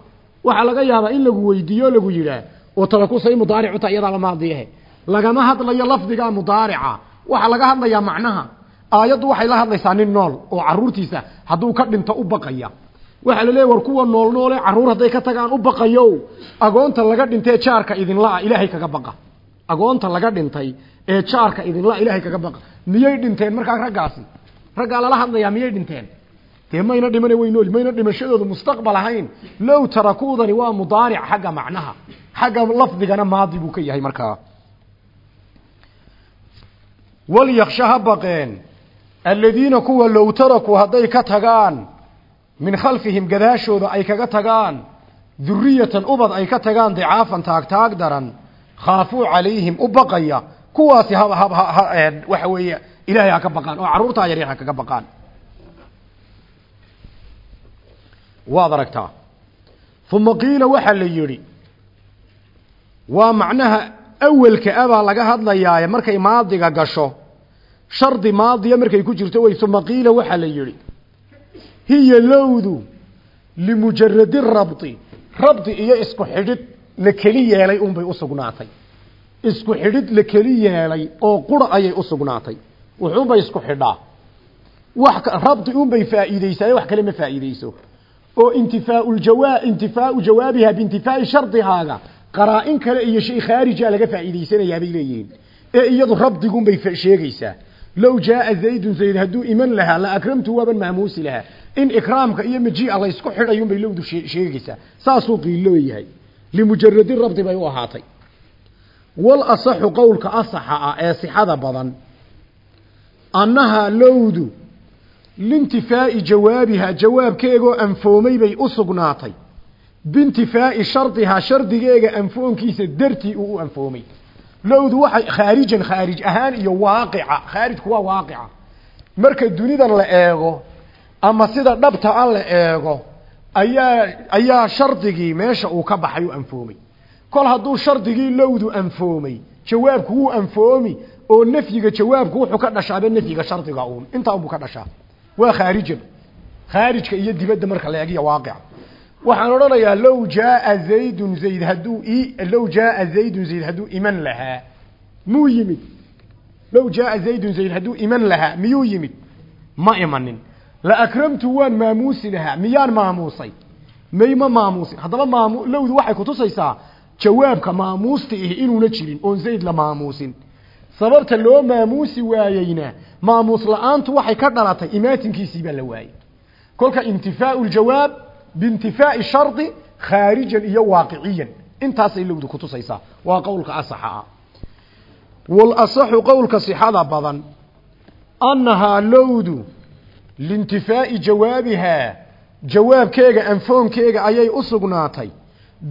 S1: Waxaa laga yaabaa in lagu weydiiyo lagu yidhaah oo tarakuu say mudaaric uta iyadaaba maadiahe lagama hadlayo lafdiga mudaarica. Waxaa laga hadlayaa macnaha. Aayaddu waxay la hadlaysaa nin nool oo caruurtiisa hadduu ka dhinto u baqaya waxaa la leeya war kuwa nool noole carruur hadday ka tagaan u baqayo agoonta laga dhintay ee jaarka idinla-a ilaahay kaga baqa. Agoonta laga dhintay ee jaarka idinla ilaahay kaga baqa. Miyay dhinteen markaa raggaasi? Raggaa lala hadlayaa miyay dhinteen? Dee mayna dhimana way nool mayna dhimashadoodu mustaqbal ahayn. Low tarakuudani waa mudaaric xagga macnaha. Xagga lafdigana maadi buu ka yahay markaa. Walyaksha ha baqeen. Aladiina kuwa low tarakuu hadday ka tagaan min khalfihim gadaashooda ay kaga tagaan duriyatan ubad ay ka tagaan dicaafan taagtaag daran khaafuu calayhim u baqaya. Kuwaasi waxa weeye ilaahay ha ka baqaan oo carruurtaa yaryar ha kaga baqaan. Waad aragtaa. Uma qiila waxaa la yidhi waa macnaha awelka abaa laga hadlayaaye markay maadiga gasho shardi maadiya markay ku jirto way. Uma qiila waxaa la yidhi hiya lowdu limujaradi rabdi. Rabdi iyo isku xidhid la keli yeelay unbay usugnaatay isku xidhid la keli yeelay oo qura ayay usugnaatay wuxuunbay isku xidhaa. Wax rabdi unbay faa'iideysaa wax kale ma faa'iideyso oo intifaau ljawaa intifaau jawaabiha biintifaai shardihaaga qaraa-in kale iyo shay khaarija laga faa'iideysanayaa bay leeyihiin. Ee iyadu rabdigunbay sheegaysaa. Low jaaa zaydun zayd hadduu iman lahaa la akramtu waaban maamuusi lahaa in ikraamka iyo majiica laysku xidhayunbay lowdu sheegaysaa. Saasuu qiilo yahay. Limujaradi rabdi bay u ahaatay. Wal asaxu qowlka asaxa ah ee sixada badan annahaa lowdu liintifaa'i jawaabiha jawaabkeegoo anfoomay bay u sugnaatay. Biintifaa'i shardihaa shardigeega anfoonkiisa dartii uu u anfoomay. Lowdu waxay khaarijan khaarij ahaan iyo waaqica khaarijku waa waaqica. Marka dunidan la eego ama sida dhabta a la eego ayaa ayaa shardigii meesha uu ka baxay u anfoomay. Kol hadduu shardigii lowdu anfoomay jawaabku wuu anfoomi oo nafyiga jawaabku wuxuu ka dhashaaba nafyiga shardiga uun. Intaa unbuu ka dhashaa. Waa khaarijan khaarijka iyo dibadda marka la eegiyo waaqica waxaan odhanayaa low jaaa zaydun zayd hadduu low jaaa zaydun zayd hadduu iman lahaa. Muu yimid. Low jaaa zaydun zayd hadduu iman lahaa miyuu yimid? Ma imanin la akramtu waan maamuusi lahaa. Miyaan maamuusay? May ma maamuusin? Haddaba maamu lowdu waxay kutusaysaa jawaabka maamuusta ihi inuuna jirin oon zayd la maamuusin. Sababta loo maamuusi waayeyna maamuus la'aantu waxay ka dhalatay imaatinkiisii baa la waayey. Kolka intifaau ljawaab biintifaa'i shardi khaarijan iyo waaqiciyan intaasay lowdu kutusaysaa waa qowlka asaxa. Ah walasaxu qowlka sixada badan annahaa lowdu liintifaa'i jawaabihaa jawaabkeega anfoonkeega ayay u sugnaatay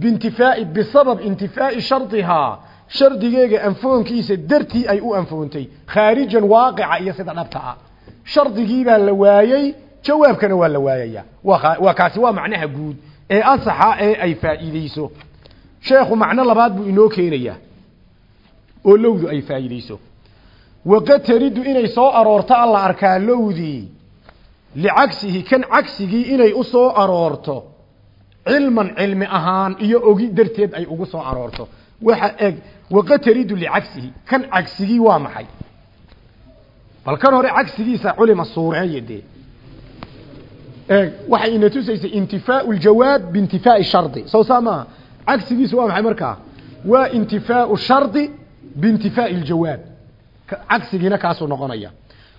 S1: biintifaa'i bisabab intifaa'i shardihaa shardigeega anfoonkiisa dartii ay u anfoontay khaarijan waaqica iyo sida dhabta ah shardigiibaa la waayey jawaabkana waa la waayaya waa kaasi waa macnaha guud ee asaxa ee ay faa'iideyso sheekhu macno labaad buu inoo keenayaa oo lowdu ay faa'iideyso waqad taridu inay soo aroorto alla arkaa lowdii licagsihi kan cagsigii inay u soo aroorto cilman cilmi ahaan iyo ogi darteed ay ugu soo aroorto waxa eg waqad taridu licagsihi kan cagsigii waa maxay bal kan hore cagsigiisa culima suureeye dee eeg waxay ina tusaysay intifaau ljawaab biintifaai shardi sow saa maaha waa maxay markaa waa intifaau shardi biintifaai ljawaab cagsigiina kaasuu noqonaya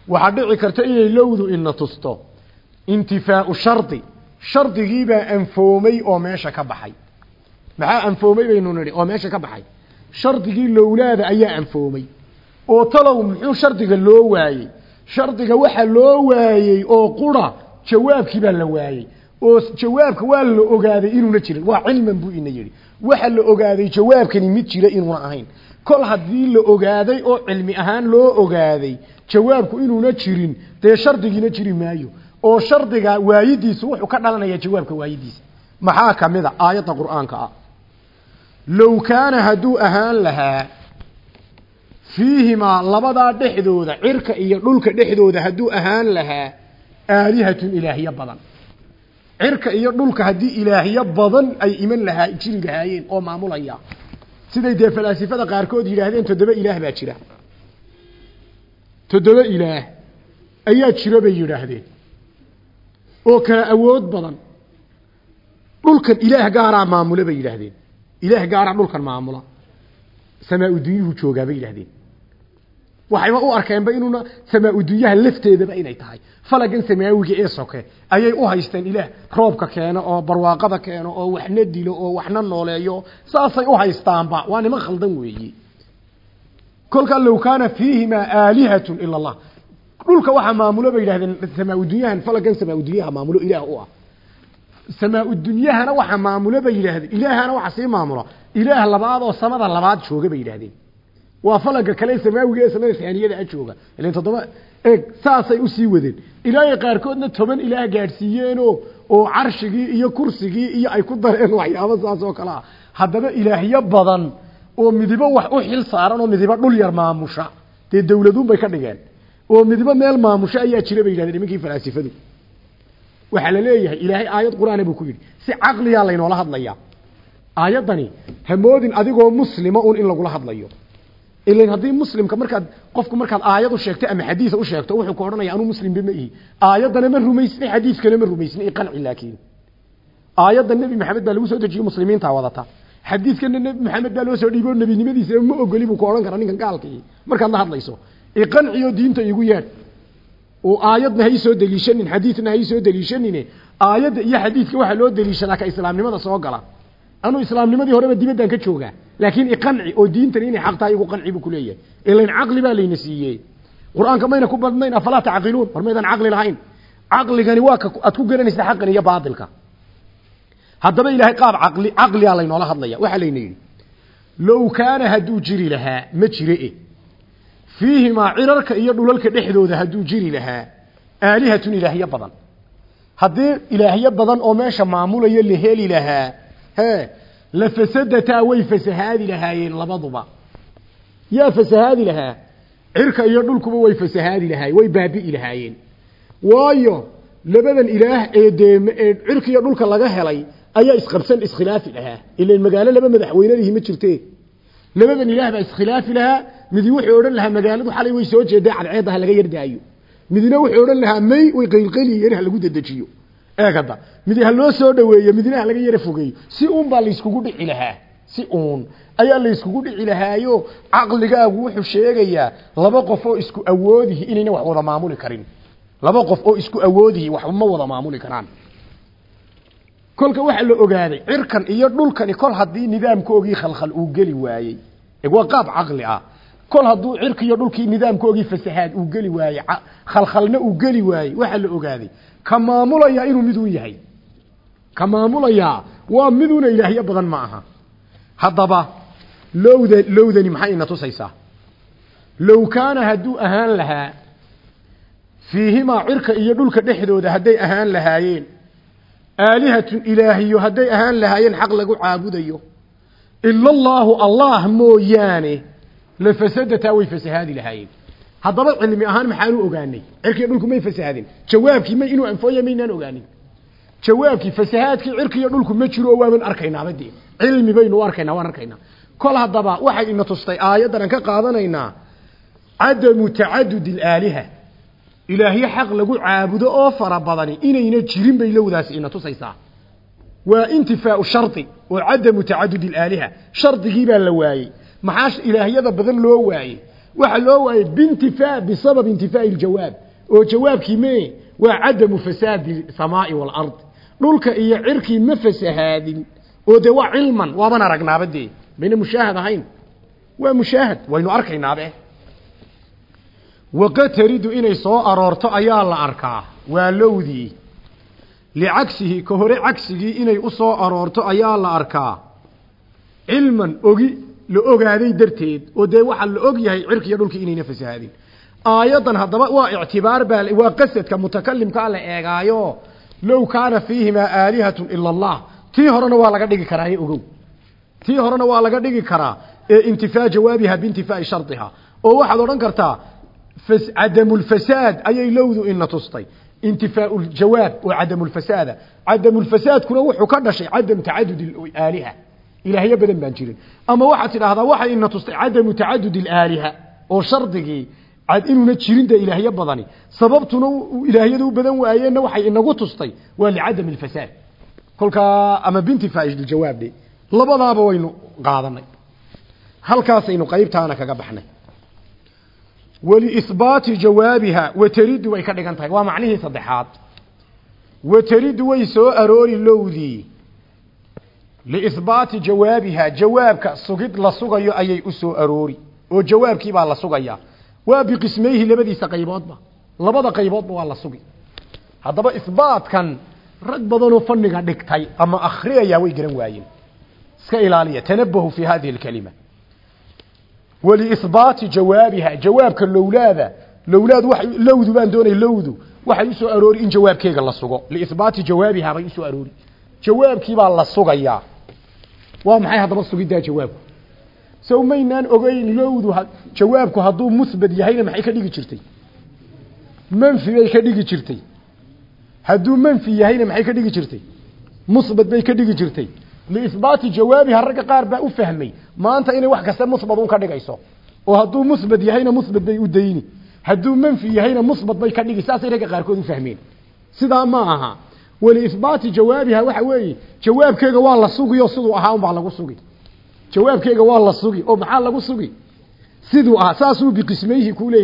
S1: waxaa dhici karta inay lowdu ina tusto. Intifaau shardi. Shardigiibaa anfoomay oo meesha ka baxay. Maxaa anfoomay baynu nidhi? Oo meesha ka baxay. Shardigii lowlaada ayaa anfoomay. Oo talow muxuu shardiga loo waayey? Shardiga waxa loo waayey oo qura jawaabkii baa la waayey. Oo jawaabka waa la ogaaday inuuna jirin. Waa cilman buu ina yidhi. Waxa la ogaaday jawaabkani mid jira inuuna ahayn. Kol haddii la ogaaday oo cilmi ahaan loo ogaaday jawaabku inuuna jirin dee shardigiina jiri maayo. Oo shardiga waayidiisu wuxuu ka dhalanaya jawaabka waayidiisa maxaa ka mid a? Aayadda qur'aanka ah. Low kaana hadduu ahaan lahaa fiihimaa labadaa dhexdooda cirka iyo dhulka dhexdooda hadduu ahaan lahaa aalihatun ilaahyo badan. Cirka iyo dhulka haddii ilaahyo badan ay iman lahaa jiri lahaayeen oo maamulaya. Siday dee falaasifada qaarkood yidhaahdeen toddoba ilaah baa jira toddoba ilaah ayaa jira bay yidhaahdeen. Oo kala awood badan. Dhulkan ilaah gaaraa maamula bay yidhaahdeen. Ilaah gaaraa dhulkan maamula. Samaa-udunyuhu joogaa bay yidhahdeen waxayba u arkeenba inuuna samaa-udunyaha lafteedaba inay tahay. Falagan samaawiga ee soke ayay u haysteen ilaah. Roobka keeno oo barwaaqada keeno oo waxna dilo oo waxna nooleeyo. Saasay u haystaanba waa niman khaldan weeye kolkaa low kaana fiihimaa aalihatun ila allah. Dhulka waxaa maamulo bay yidhahdeen samaa-udunyahan falagan samaa-udunyaha maamulo ilaah u ah. Samaa-udunyahana waxaa maamulo bay yidhahdeen ilaahana waxaa sii maamula ilaah labaad oo samada labaad jooga bay yidhahdeen. Waa falaga kale samaawiga ee samada taaniyada a jooga. Ilan toddoba eeg saasay u sii wadeen. Ilaahay qaarkoodna toban ilaah gaadhsiiyeenoo oo carshigii iyo kursigii iyo ay ku dareen waxyaabo saas oo kale ah. Haddaba ilaahyo badan oo midibo wax u xil saaran oo midibo dhul yar maamusha. Dee dawladuun bay ka dhigeen. Oo midibo meel maamusha ayaa jira bay yidhahdeen nimankii falaasifadu. Waxaa la leeyahay ilaahay aayad qur'aana buu ku yidhi si caqliyaa laynoola hadlayaa. Aayaddani hamoodin adigoo muslima un in lagula hadlayo. Ilan haddii muslimka markaad qofku markaad aayad u sheegto ama xadiis u sheegto wuxuu ku odhanaya anuu muslimba ma ihi. Aayaddana ma rumaysni xadiiskana ma rumaysni iqanci laakiin. Aayadda nebi maxamed baa lagu soo dejiyey muslimiintaa wadata xadiiskana nebi maxamed baa loo soo dhiibo nebinimadiisa ma ogoli buu ku odhan karaa ninkan gaalkii. Markaad la hadlayso iqanciyo diinta igu yeedh oo aayadna hay soo deliishanin xadiidna hay soo deliishanin aayadda iyo xadiidka waxaa loo deliishadaa ka islaamnimada soo gala. Anuu islaamnimadii horeba dibaddan ka joogaa laakiin iqanci oo diintani inay xaq tahay igu qanci buu kuleeyahay ilan caqli baa layna siiyey. Qur'aanka mayna ku badnayn afalaa tacqiluun? War maydaan caqli lahayn. Caqligani waa aad ku garanaysa xaqan iyo baatilka haddaba ilaahay qaab caqli caqligaa laynoola hadlaya. Waxaa layna yidhi low kaana hadduu jiri lahaa ma jire e fiihimaa cirarka iyo dhulalka dhexdooda hadduu jiri lahaa aalihatun ilaahyo badan. Haddii ilaahyo badan oo meesha maamulayo la heli lahaa he la fasadataa way fasahaadi lahaayeen labaduba. Yaa fasahaadi lahaa cirka iyo dhulkuba way fasahaadi lahaayeen way baabi'i lahaayeen. Waayo labadan ilaah ee dee ee cirka iyo dhulka laga helay ayaa isqabsan iskhilaafi lahaa. Ilaan magaalo laba madaxweynadihi ma jirte labadan ilaah baa iskhilaafi lahaa. Midi wuxuu odhan lahaa magaaladu xalay way soo jeedaa cadceedda ha laga yardaayo. Midina wuxuu odhan lahaa may way qaylqayliyeen ha lagu dedejiyo. Eeg hadda midi ha loo soo dhaweeyo midina ha laga yara fogeeyo. Si uun baa layskugu dhici lahaa. Si uun ayaa layskugu dhici lahaayo. Caqligaagu wuxuu sheegayaa laba qof oo isku awoodihi inayna wax wada maamuli karin. Laba qof oo isku awoodihi wax ma wada maamuli karaan kolka waxaa la ogaaday cirkan iyo dhulkani kol haddii nidaamkoogii khalkhal uu geli waayey. Waa qaab caqli ah. Kol hadduu cirkiiyo dhulkii nidaamkoogii fasahaad uu geli waayey khalkhalna uu geli waayey waxaa la ogaaday. Ka maamulayaa inuu miduu yahay. Ka maamulayaa waa miduuna ilaahyo badan ma aha. Haddaba lowda lowdani maxay ina tusaysaa? Low kaana hadduu ahaan lahaa fiihimaa cirka iyo dhulka dhexdooda hadday ahaan lahaayeen aalihatun ilaahiyo hadday ahaan lahaayeen xaq lagu caabudayo. Ila allaahu allah mooyaane la fasadataa way fasahaadi lahaayeen. Haddaba cilmi ahaan maxaanu ogaanay? Cirkiiyo dhulku may fasahaadin. Jawaabkii may inuu anfooya maynaan ogaanin. Jawaabkii fasahaadkii cirkiiyo dhulku ma jiro oo waaban arkaynaaba dee cilmi baynu u arkaynaa waan arkaynaa kol haddaba waxay ina tustay aayaddan aan ka qaadanaynaa. Cadamu tacadudi alaaliha ilaahyo xaq lagu caabudo oo fara badani inayna jirin bay lowdaasi ina tusaysaa. Waa intifaau shardi oo cadamu tacadudi alaaliha. Shardigii baa la waayey. Maxaa ilaahyada badan loo waayey? Waxa loo waayey bintifaa bisabab intifaa'i ljawaab oo jawaabkii mee waa cadamu fasaadi samaai walard dhulka iyo cirkii ma fasahaadin. Oo dee waa cilman. Waaban aragnaaba dee mayna mushaahad ahayn. Waa mushaahad. Waynu arkaynaaba waqad taridu inay soo aroorto ayaa la arkaa. Waa lowdii licagsihi ka hore cagsigii inay u soo aroorto ayaa la arkaa. Cilman ogi la ogaaday darteed oo dee waxaa la og yahay cirkiiyo dhulkii inayna fasahaadin aayaddan haddaba waa ictibaar baa waa qasadka mutakalimkaa la eegaayo. Low kaana fiihimaa aalihatun ila allah. Tii horena waa laga dhigi karaa ee ogow. Tii horena waa laga dhigi karaa ee intifaa jawaabiha biintifaa'i shardiha. Oo waxaad odhan kartaa cadamu lfasaad ayay lowdu ina tustay. Intifaau ljawaab oo cadamu lfasaada cadamu lfasaadkuna wuxuu ka dhashay cadam tacadud aaliha. Ilaahyo badan baan jirin. Ama waxaad tidhaahdaa waxay ina tustay cadamu tacadud alaaliha oo shardigii inuuna jirin dee ilaahyo badani. Sababtuna ilaahyada u badan waayeenna waxay inagu tustay waa licadami lfasaad kolkaa ama bintifaa'i ljawaab de labadaaba waynu qaadanay halkaasaynu qaybtaana kaga baxnay waliihbaati jawaabiha wataridu way ka dhigan tahay. Waa macnihii saddexaad. Wataridu way soo aroori lowdii liihbaati jawaabiha jawaabka sugid la sugayo ayay u soo aroori. Oo jawaabkiibaa la sugayaa waa biqismayhi labadiisa qayboodba. Labada qayboodba waa la sugi haddaba ihbaatkan rag badanoo fanniga dhigtay ama akhriyayaa way garan waayeen. Iska ilaaliya tanabahu fi hadihi alkalima waliihbaati jawaabiha jawaabka lowlaada lowlaad wa lowdu baan doonay lowdu waxay u soo aroori in jawaabkeega la sugo liihbaati jawaabiha bay u soo aroori jawaabkiibaa la sugayaa waa maxay haddaba sugiddaa jawaabku sow maynaan ogeyn lowdu jawaabku hadduu musbad yahayna maxay ka dhigi jirtay manfi bay ka dhigi jirtay hadduu manfi yahayna maxay ka dhigi jirtay musbad bay ka dhigi jirtay liihbaati jawaabiha ragga qaar baa u fahmay. Maanta inay wax kasta musbad un ka dhigayso. Oo hadduu musbad yahayna musbad bay u dayni. Hadduu manfi yahayna musbad bay ka dhigi saasay ragga qaarkood u fahmeen. Sidaa ma aha. Waliihbaati jawaabiha waxa weeye jawaabkeega waa la sugi oo siduu ahaa unbaa lagu sugi. Jawaabkeega waa la sugi oo maxaa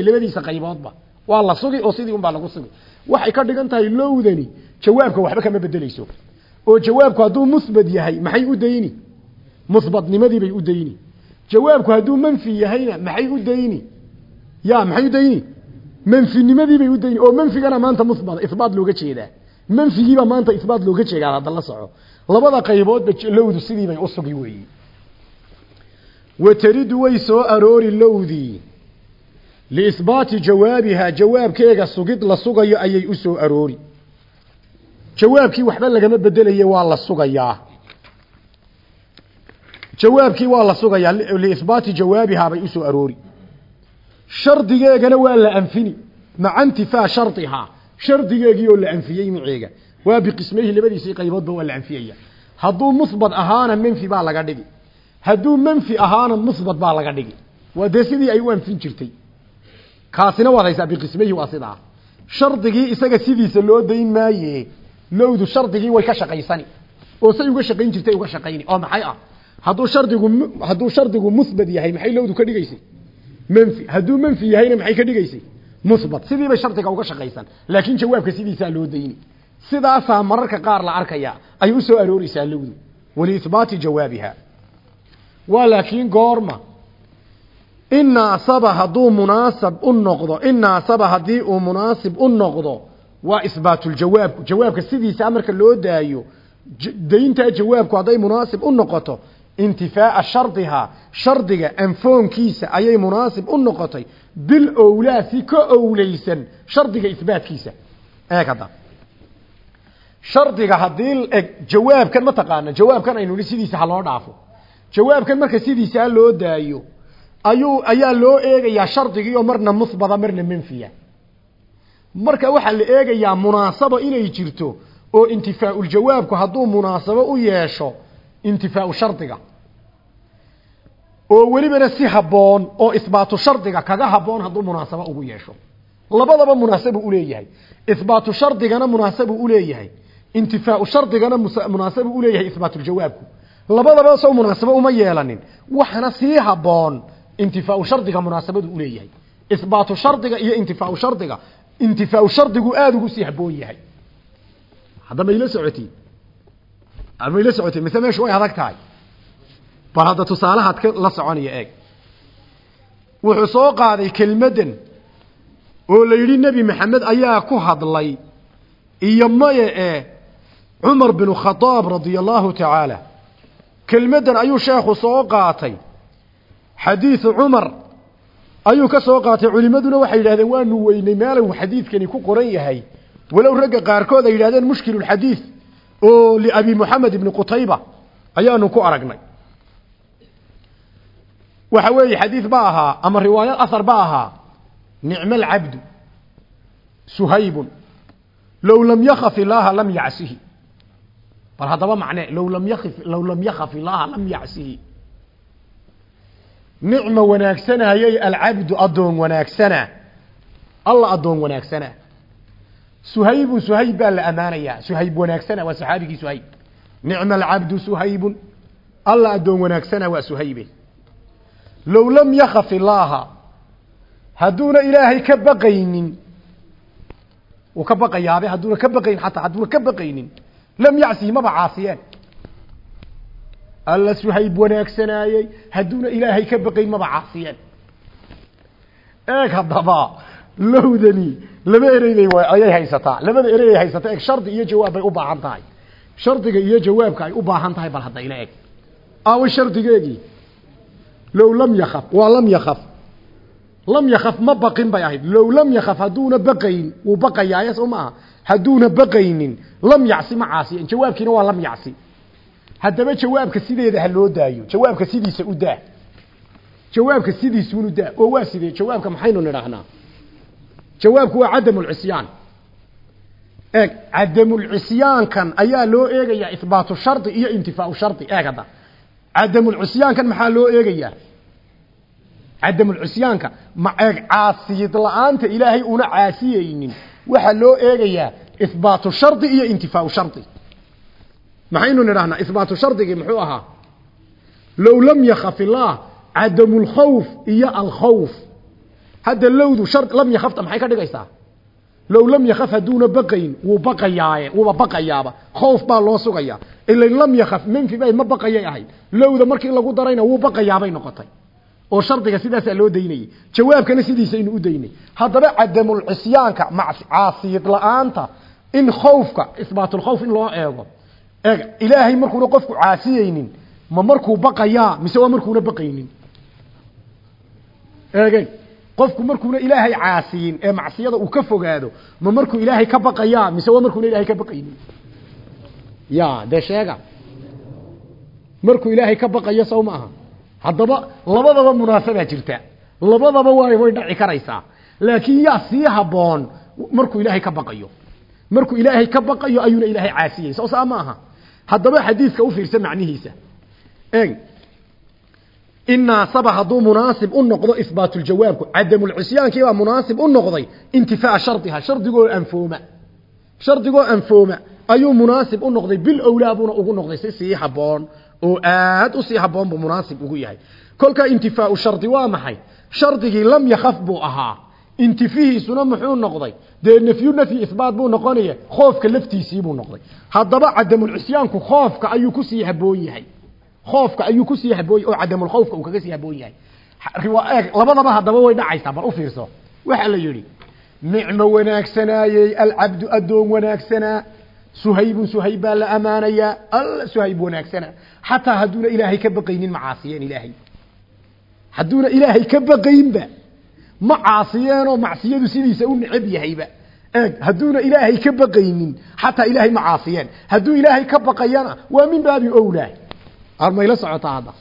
S1: labadiisa qayboodba. Waa la sugi oo sidii unbaa lagu sugi. Waxay ka dhigan tahay jawaabka waxba kama bedeleyso oo jawaabku hadduu musbad yahay maxay u dayni? Musbadnimadii bay u dayni. Jawaabku hadduu manfi yahayna maxay u dayni? Ya maxay u dayni? Manfinimadii bay u dayni oo manfigana maanta musbad isbaat looga jeedaa. Manfigiiba maanta isbaat looga jeedaa hadda la soco. Labada qayboodba lowdu sidii bay u sugi weeyi. Wataridu way soo aroori lowdii liihbaati jawaabiha jawaabkeega sugid la sugayo ayay u soo aroori jawaabkii waxba lagama bedelaye waa la sugayaa. Jawaabkii waa la sugayaa liihbaati jawaabihaa bay u soo aroori. Shardigeegana waa la anfini maca intifaa shardihaa. Shardigeegii oo la anfiyey maceega waa biqismayhi labadiisii qayboodba waa la anfiyaya. Hadduu musbad ahaana manfi baa laga dhigi. Hadduu manfi ahaana musbad baa laga dhigi. Waa dee sidii ay u anfin jirtay. Kaasina waad haysaa waa sidaa. Shardigii isaga sidiisa loo dayn maaye lowdu shardigii way ka shaqaysani. Oo say uga shaqayn jirtay uga shaqayni. Oo maxay ah? Hadduu shardigu hadduu shardigu musbad yahay maxay lowdu ka dhigaysay? Manfi hadduu manfi yahayna maxay ka dhigaysay? Musbat sidii bay shardiga uga shaqaysan. Laakiin jawaabka sidiisaa loo dayni sidaasaa mararka qaar la arkaya. Ay u soo arooreysaa lowdu. Waliihbaati jawaabiha. Waa laakiin goorma. In naasaba hadduu munaasab u noqdo in naasaba haddii uu munaasib u noqdo waa isbaatuljawaabku jawaabka sidiisa marka loo daayo dayntaa jawaabku hadday munaasib u noqoto intifaa'a shardihaa shardiga anfoonkiisa ayay munaasib u noqotay. Bil owlaa si ka owleysan shardiga isbaatkiisa. Eeg hadda. Shardiga haddii eg jawaabkan ma taqaana jawaabkan aynu sidiisa ha loo dhaafo. Jawaabkan marka sidiisaa loo daayo ayuu ayaa loo eegayaa shardigii oo marna musbada marna manfiya marka waxaa la eegayaa munaasabo inay jirto oo intifaauljawaabku hadduu munaasabo u yeesho intifaau shardiga oo welibana si habboon oo isbaatu shardiga kaga habboon hadduu munaasabo ugu yeesho. Labadaba munaasabu uleeyahay isbaatu shardigana munaasabu uleeyahay intifaau shardigana munaasabu uleeyahay isbaatuljawaabku labadaba soo munaasabo uma yeelanin. Waxana sii habboon intifaau shardiga munaasabadu uleeyahay isbaatu shardiga iyo intifaau shardiga intifaau shardigu aada ugu sii habboon yahay. Hadda mayla socotiin mayla socotiin mise meeshu way adag tahay? Bal hadda tusaalahaad ka la soconaya eeg. Wuxuu soo qaaday kelmaddan oo la yidhi nebi maxamed ayaa ku hadlay iyo maye ee cumar binu khadaab radia allahu tacaala kelmaddan ayuu sheekhu soo qaatay. Xadiidu cumar ayuu ka soo qaatay. Culimaduna waxay yidhahdeen waanu weynay meelow xadiidkani ku qoran yahay. Walow ragga qaarkood ay yidhahdeen mushkilulxadiid oo liabi moxamed ibni qutayba. Ayaanu ku aragnay. Waxa weeye xadiid ba ahaa ama riwaayad ahar ba ahaa nicma alcabdu suhaybun. Low lam yakaf ilaaha lam yacsihi. Bal haddaba macne low lam yakif low lam yakaf ilaaha lam yacsihi nicma wanaagsanayay alcabdu addoon wanaagsana. Alla addoon wanaagsana. Suhaybun suhayb baa la ammaanayaa suhayb wanaagsana waa saxaabigii suhayb. Nicma alcabdu suhaybun. Alla addoon wanaagsana waa suhaybe. Low lam yakaf illaaha. Hadduuna ilaahay ka baqaynin. Uu ka baqayaabe hadduuna ka baqayn xataa hadduuna ka baqaynin. Lam yacsihi maba caasiyeen alla suhayb wanaagsanaayey hadduuna ilaahay ka baqayn maba caasiyeen. Eeg haddaba lowdani laba ereybay ayay haysataa. Labada erey ay haysataa. Eeg shardi iyo jawaab bay u baahan tahay. Shardiga iyo jawaabka ay u baahan tahay bal hadda ila eg aaway shardigeegii low lam yakaf waa lam yakaf lam yakaf ma baqin bay ahayd. Low lam yakaf hadduuna baqayn wuu baqayaaye soo maaha hadduuna baqaynin lam yacsi ma caasiyen jawaabkiina waa lam yacsi haddaba jawaabka sideeda ha loo daayo. Jawaabka sidiisa u daa. Jawaabka sidiisuunu daa. Oo waa sidee? Jawaabka maxaynu nidhaahnaa? Jawaabku waa cadamulcisyaan eeg cadamulcisyaankan ayaa loo eegayaa ihbaatu shardi iyo intifaau shardi. Eeg hadda. Cadamulcisyaankan maxaa loo eegayaa? Cadamulcisyaanka ma eeg caasiyid la'aanta ilaahay una caasiyeynin waxaa loo eegayaa ihbaatu shardi iyo intifaau shardi maxaynu nidhahnaa ihbaatu shardigii muxuu ahaa? Low lam yakaf illaah cadamu lkhawf iyo alkhawf hadda lowdu lam yakafta maxay ka dhigaysaa? Low lam yakaf hadduuna baqayn wuu baqayaaye wuuba baqayaaba. Khawf baa loo sugayaa. Ila lam yakaf manfi bay ma baqayay ahayd. Lowda markii lagu darayna wuu baqayaabay noqotay. Oo shardiga sidaasaa loo daynayay. Jawaabkana sidiisaynu u daynay. Haddaba cadamulcisyaanka caasiyid la'aanta in khawfka isbaatulkhawf in loo eego eeg ilaahay markuuna qofku caasiyeynin ma markuu baqayaa mise waa markuuna baqaynin? Eegey qofku markuuna ilaahay caasiyin ee macsiyada uu ka fogaado ma markuu ilaahay ka baqayaa mise waa markuuna ilaahay ka baqaynin? Ya dee sheega markuu ilaahay ka baqayo sow ma aha. Haddaba labadaba munaasabaa jirta. Labadaba way way dhaci karaysaa. Laakiin yaa sii habboon markuu ilaahay ka baqayo. Markuu ilaahay ka baqayo ayuuna ilaahay caasiyey soo saa ma aha haddaba xadiidka u fiirsa macnihiisa. Eeg inaasaba hadduu munaasib u noqdo ihbaatuljawaabku cadamulcisyaankii baa munaasib u noqday intifaaca shardiha shardigoo anfooma shardigoo anfooma ayuu munaasib u noqday bil owlaa ugu noqday si sii oo aad u sii habboon buu munaasib ugu yahay. Kolkaa intifaau shardi waa maxay? Shardigii lam yakaf buu ahaa intifihiisuna muxuu noqday. Dee nafyu nafyi ihbaat buu noqonaya khoofka laftiisii buu noqday. Haddaba cadamulcisyaanku khoofka ayuu ku sii habboon yahay. Khoofka ayuu ku sii habooy oo cadamulkhawfka uu kaga sii habboon yahay. Labadaba haddaba way dhacaysaa bal u fiirso. Waxaa la yidhi nicmo wanaagsanaayey alcabdu addoon wanaagsanaa suhaybun suhayb baa la amaanayaa alla suhayb wanaagsanaa xataa hadduuna ilaahay ka baqaynin macaasiyeen ilaahay. Hadduuna ilaahay ka baqaynba ma caasiyeenoo macsiyadu sidiisa u necab yahayba. Eeg hadduuna ilaahay ka baqaynin xataa ilaahay ma caasiyeen. Hadduu ilaahay ka baqayana waa min baabi owlaa armayla socotaa hadda?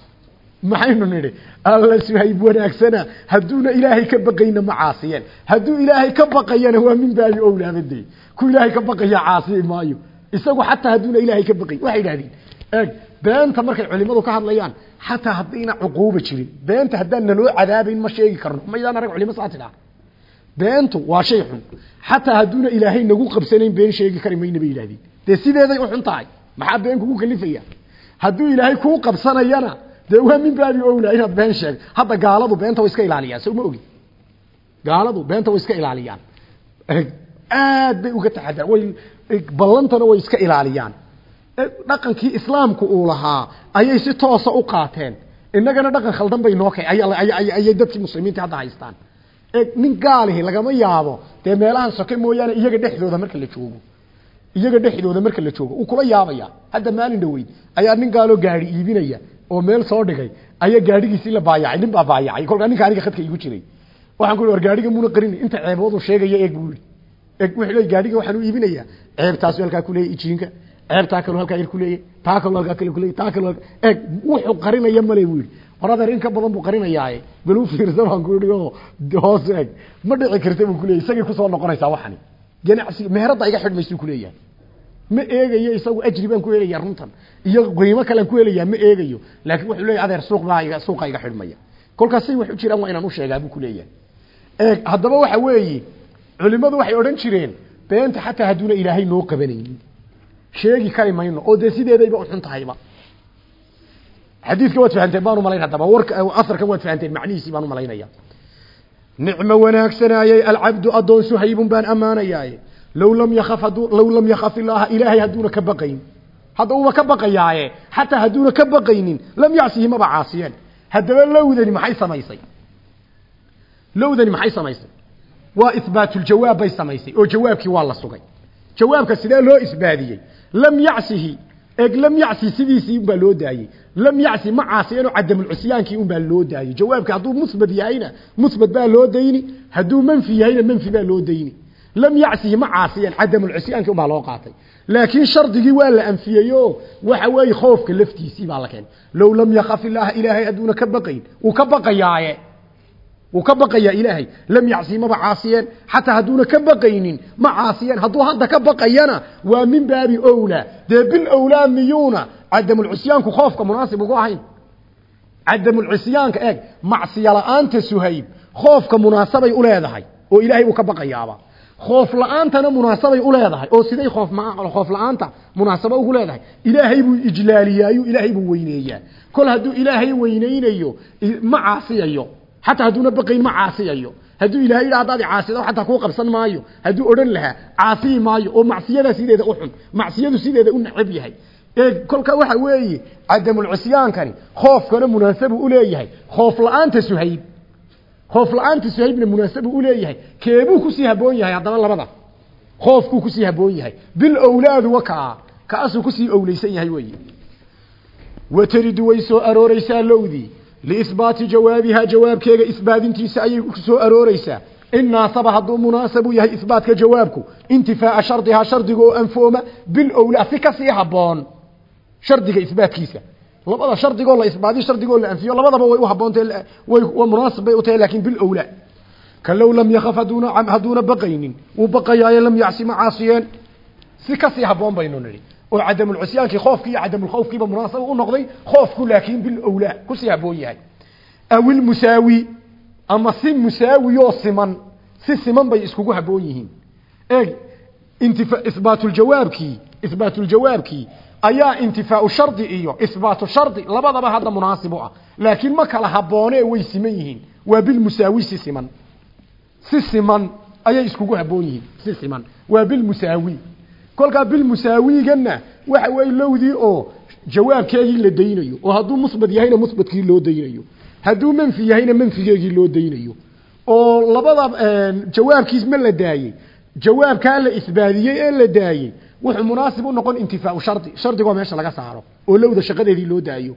S1: Maxaynu nidhi alla suhayb wanaagsana hadduuna ilaahay ka baqayna ma caasiyeen. Hadduu ilaahay ka baqayana waa min baabi owlaabade ku ilaahay ka baqaya caasiyi maayo. Isagu xataa hadduuna ilaahay ka baqay. Waxay idhahdeen eeg beenta markay culimadu ka hadlayaan xataa haddayna cuquuba jirin. Beenta haddaan naloo cadaabayn ma sheegi karno. Maydaan arag culimo saa beentu waa shay xun. Xataa hadduuna ilaahay nagu qabsanayn been sheegi kari mayna bay yidhahdeen dee sideeday u xun tahay maxaa been kugu kalifaya? Hadduu ilaahay kuu qabsanayana dee waa min baabi owla inaad been sheeg hadda gaaladu beenta way iska ilaaliyaan soo ma ogi? Gaaladu beenta way iska ilaaliyaan. Aad bay uga taxadaraan way ballantana way iska ilaaliyaan dhaqankii islaamku uu lahaa ayay si toosa u qaateen. Innagana dhaqan khaldan bay noo kay ayay dadkii muslimiinta hadda haystaan. Nin gaalihi lagama yaabo dee meelahan soke mooyaane iyaga dhexdooda marka la joogo. Iyaga dhexdooda marka la joogo uu kula yaabaya. Hadda maalin dhaweyd ayaa nin gaaloo gaari iibinaya oo meel soo dhigay ayaa gaadhigiisii la baayacay nin baa baayacay. Kolkaa ninka aniga khadka igu jiray. Waxaan ku war gaadhiga muuna qarini inta ceeboodu sheegaya eeg buu yidhi. Eeg wuxuu leey gaadhiga waxaan iibinayaa. Ceebtaasu halkaa ku leeyay ijiinka ceebtaa kaloo halkaa yar ku leeyay taa kaloo halkaa kale ku leeyay taa kaloo eeg wuxuu qarinaya male buu yidhi. War in ka badan buu qarinayaaye bal u fiirsa baan ku yidhi oo hoos eeg. Ma dhici karta buu ku leeyay isagay ku soo noqonaysaa waxani. Ganacsiga meheradda iga xidhmaysuu ku leeyahay. Ma eegayo isagu ajri baan ku helayaa runtan. Iyo qiimo kalean ku helayaa ma eegayo. Laakiin wuxuu leeyahy adeer suuq baa iga suuqa iga xidhmaya kolkaas say wax u jiraan waa inaan u sheegaa buu ku leeyahay. Eeg haddaba waxa weeye culimmadu waxay odhan jireen beenta xataa hadduuna ilaahay noo qabanaynin sheegi kari mayno oo dee u xun tahayba. Xadiidka waad fahanteen baan u malayn haddaba warka asarkan waad fahanteen macnihiisii baan u malaynaya. Nicmo wanaagsanaayey alcabdu addoon suhaybun baan ammaanayaaye low lam yakaf hadduu low lam yakaf illaaha ilaahay hadduuna ka baqayn hadda uuba ka baqayaaye xataa hadduuna ka baqaynin lam yacsihi maba caasiyeen. Haddaba lowdani maxay samaysay? Lowdani maxay samaysay? Waa ihbaatuljawaab bay samaysay oo jawaabkii waa la sugay. Jawaabka sidee loo isbaadiyey lam yacsihi eeg lam yacsi sidiisii unbaa loo daayey. Lam yacsi ma caasiyeenoo cadamulcusyaankii unbaa loo daayey. Jawaabka hadduu musbad yahayna musbad baa loo dayni. Hadduu manfi yahayna manfi baa loo dayni. Lam yacsihi ma caasiyeen cadamulcusyaanki unbaa loo qaatay. Laakiin shardigii waa la anfiyeyo waxa weeye khoofka laftiisii baa la keenay. Low lam yakaf illaaha ilaahay hadduuna ka baqayn uu ka baqayaaye wuu ka baqayaa ilaahay. Lam yacsihi maba caasiyeen. Xataa hadduuna ka baqaynin ma caasiyeen. Hadduu hadda ka baqayana waa min baabi owlaa dee bil owlaa miyuuna? Cadamulcusyaanku khoofka munaasib ugu ahayn. Cadamulcusyaanka eeg macsiya la'aanta suhayb khoofka munaasabay u leedahay oo ilaahay uu ka baqayaaba. Khoof la'aantana munaasabay u leedahay oo siday khoof khoof la'aanta munaasabo ugu leedahay. Ilaahay buu ijlaaliyaayo ilaahay buu weyneeyaa. Kol hadduu ilaahay weyneynayo ma caasiyayo xataa hadduuna baqayn ma caasiyayo hadduu ilahay yidha haddaad caasido xataa kuu qabsan maayo hadduu odhan lahaa caasiyi maayo oo macsiyadaa sideeda u xun macsiyadu sideeda u necab yahay kolka waxa weeye cadamulcusyaankani khoofkana munaasabu u leeyahay khoof la'aanta suhayb khoof la'aanta suhaybna munaasabu u leeyahay keebuu ku sii haboon yahay haddaba labada khoofkuu ku sii haboon yahay bil owlaadu wakaa kaasuu ku sii owleysan yahay weeye wataridu liihbaati jawaabihaa jawaabkeega isbaadintiisa ayay ku soo arooreysaa in naasaba hadduu munaasabu yahay ihbaatka jawaabku intifaa'a shardihaa shardiga oo anfooma bil owlaa si ka sii haboon shardiga isbaatkiisa labada shardigoo la isbaadiyo shardigoo la anfiyo labadaba way u haboontahay way waa munaasib bay u tahay laakiin bil owlaa ka low lam yakhaf hadduuna hadduuna baqaynin wuu baqayaaye lam yacsi ma caasiyeen haboon baynu nidhi oo cadamulcusyaankii khoofkii iyo cadamulkhawfkiiba munaasab u noqday khoofku laakiin bil owlaa ku sii haboon yahay. Awil musaawi ama si musaawiyoo siman si siman bay iskugu haboon yihiin. Eeg intifa isbaatuljawaabkii isbaatuljawaabkii ayaa intifaau shardi iyo isbaatu shardi labadaba hadda munaasib ah. Laakiin ma kala haboonee way siman yihiin. Waa bilmusaawi si siman. Si siman ayay iskugu haboon yihiin. Si siman. Waa bilmusaawi kolkaa bilmusaawigana waxa weeye lowdii oo jawaabkeegii la daynayo oo hadduu musbad yahayna musbadkii loo daynayo hadduu manfi yahayna manfigeegii loo daynayo oo labada jawaabkiis ma la daayey jawaabkaa la isbaadiyey ee la daayey wuxuu munaasib u noqon intifaau shardi shardigoo meesha laga saaro oo lowda shaqadeedii loo daayo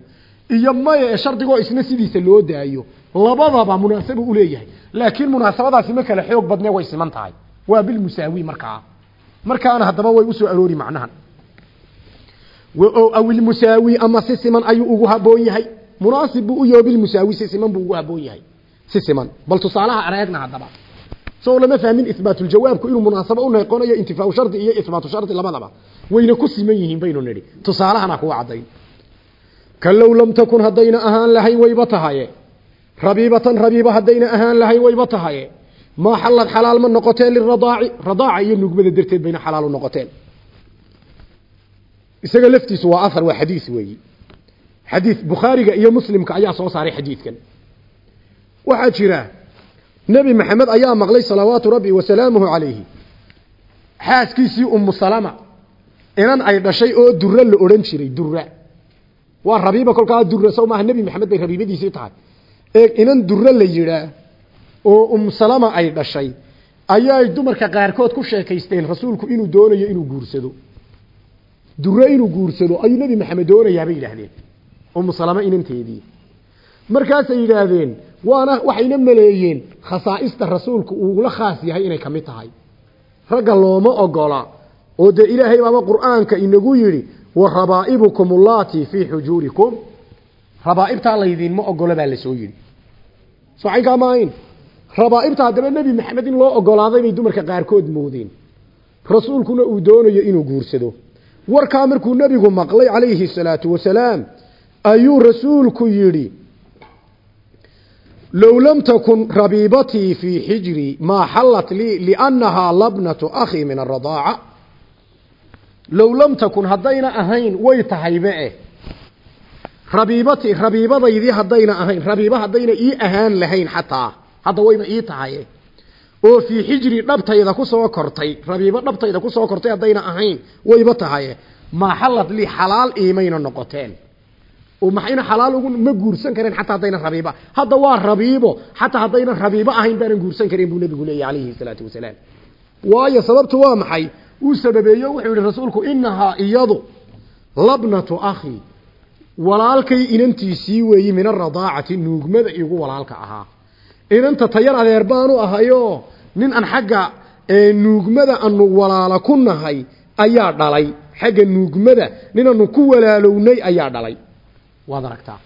S1: iyo maya ee shardigoo isna sidiisa loo daayo labadaba munaasaba u leeyahay laakiin munaasabadaasi ma kale xoog badne way siman tahay waa bilmusaawi markaa markaana haddaba way u soo aroori macnahan. Aw ilmusaawi ama si siman ayuu ugu haboon yahay. Munaasib buu u yaho bilmusaawi si buu ugu haboon yahay. Si bal tusaalaha areegna haddaba. Soo lama fahmin ihbaatuljawaabku inuu munaasabo u noqonayo intifaau shardi iyo ihbaatu shardi labadaba. Wayna ku siman yihiin baynu nidhi. Tusaalahana kuwa caddayn. Kalow lam takun haddayna ahaan lahayn wayba tahaye. Rabiibatan rabiiba ahaan lahayn wayba tahaye maa xallad xalaal ma noqoteen liradaaci radaaca iyo nugmada darteed bayna xalaal u noqoteen isaga laftiisu waa ahar waa xadiis weeyi xadiis bukhaariga iyo muslimka ayaa soo saaray xadiidkan waxaa jira nebi maxamed ayaa maqlay salawaatu rabbi wasalaamuhu calayhi xaaskiisii umu salama inan ay dhashay oo dura la odhan jiray dura waa rabiiba kolkaa dura sow maaha nebi maxamed bay rabiibadiisii tahay ee inan dura la yidhaa oo umu salama ay dhashay ayay dumarka qaarkood ku sheekaysteen rasuulku inuu doonayo inuu guursado. Dure inuu guursado ayuu nebi maxamed doonayaa bay yidhaahdeen. Umu salama inanteedii markaasay yidhaahdeen waana waxayna maleeyeen khasaa'ista rasuulku uu la khaas yahay inay ka mid tahay. Ragga looma ogola oo dee ilaahay baaba qur'aanka inagu yidhi wa rabaa'ibukum ullaati fii xujuurikum rabaa'ibtaa laydinma ogola baa la soo yidhi. Soo maahayn rabaa'ibta haddaba nebi maxamed in loo ogolaaday bay dumarka qaarkood moodeen rasuulkuna uu doonayo inuu guursado. Warkaa markuu nebigu maqlay calayhi salaatu wasalaam ayuu rasuulku yidhi low lam takun rabiibatii fii xijrii maa xallat lii liannahaa labnatu akhii min aradaaca low lam takun haddayna ahayn way tahaybe eh. Rabiibatii rabiibadaydii haddayna ahayn rabiiba haddayna ii ahaan lahayn xataa hadda wayba ii tahaye. Oo fii xijri dhabtayda ku kortay. Rabiibo dhabtayda ku soo kortay haddayna ahayn wayba tahaye. Maa xallad lii xalaal iimayna noqoteen. Oo maxayna xalaal ugu ma guursan kareen xataa haddayna rabiiba hadda waa rabiibo xataa haddayna rabiibo ahayn baanan guursan kareen buu nebigu leeyahy calayhi salaatu wasalaam waayo sababtu waa maxay? Uu sababeeyo wuxuu yihi rasuulku inahaa iyadu labnatu akhi walaalkay inantiisii weeyi min aradaacati nuugmada igu walaalka ahaa inanta tayar adeer baanu ahayo nin aan xagga nuugmada anu walaala ku nahay ayaa dhalay. Xagga nuugmada ninanu ku walaalownay ayaa dhalay. Waad aragtaa.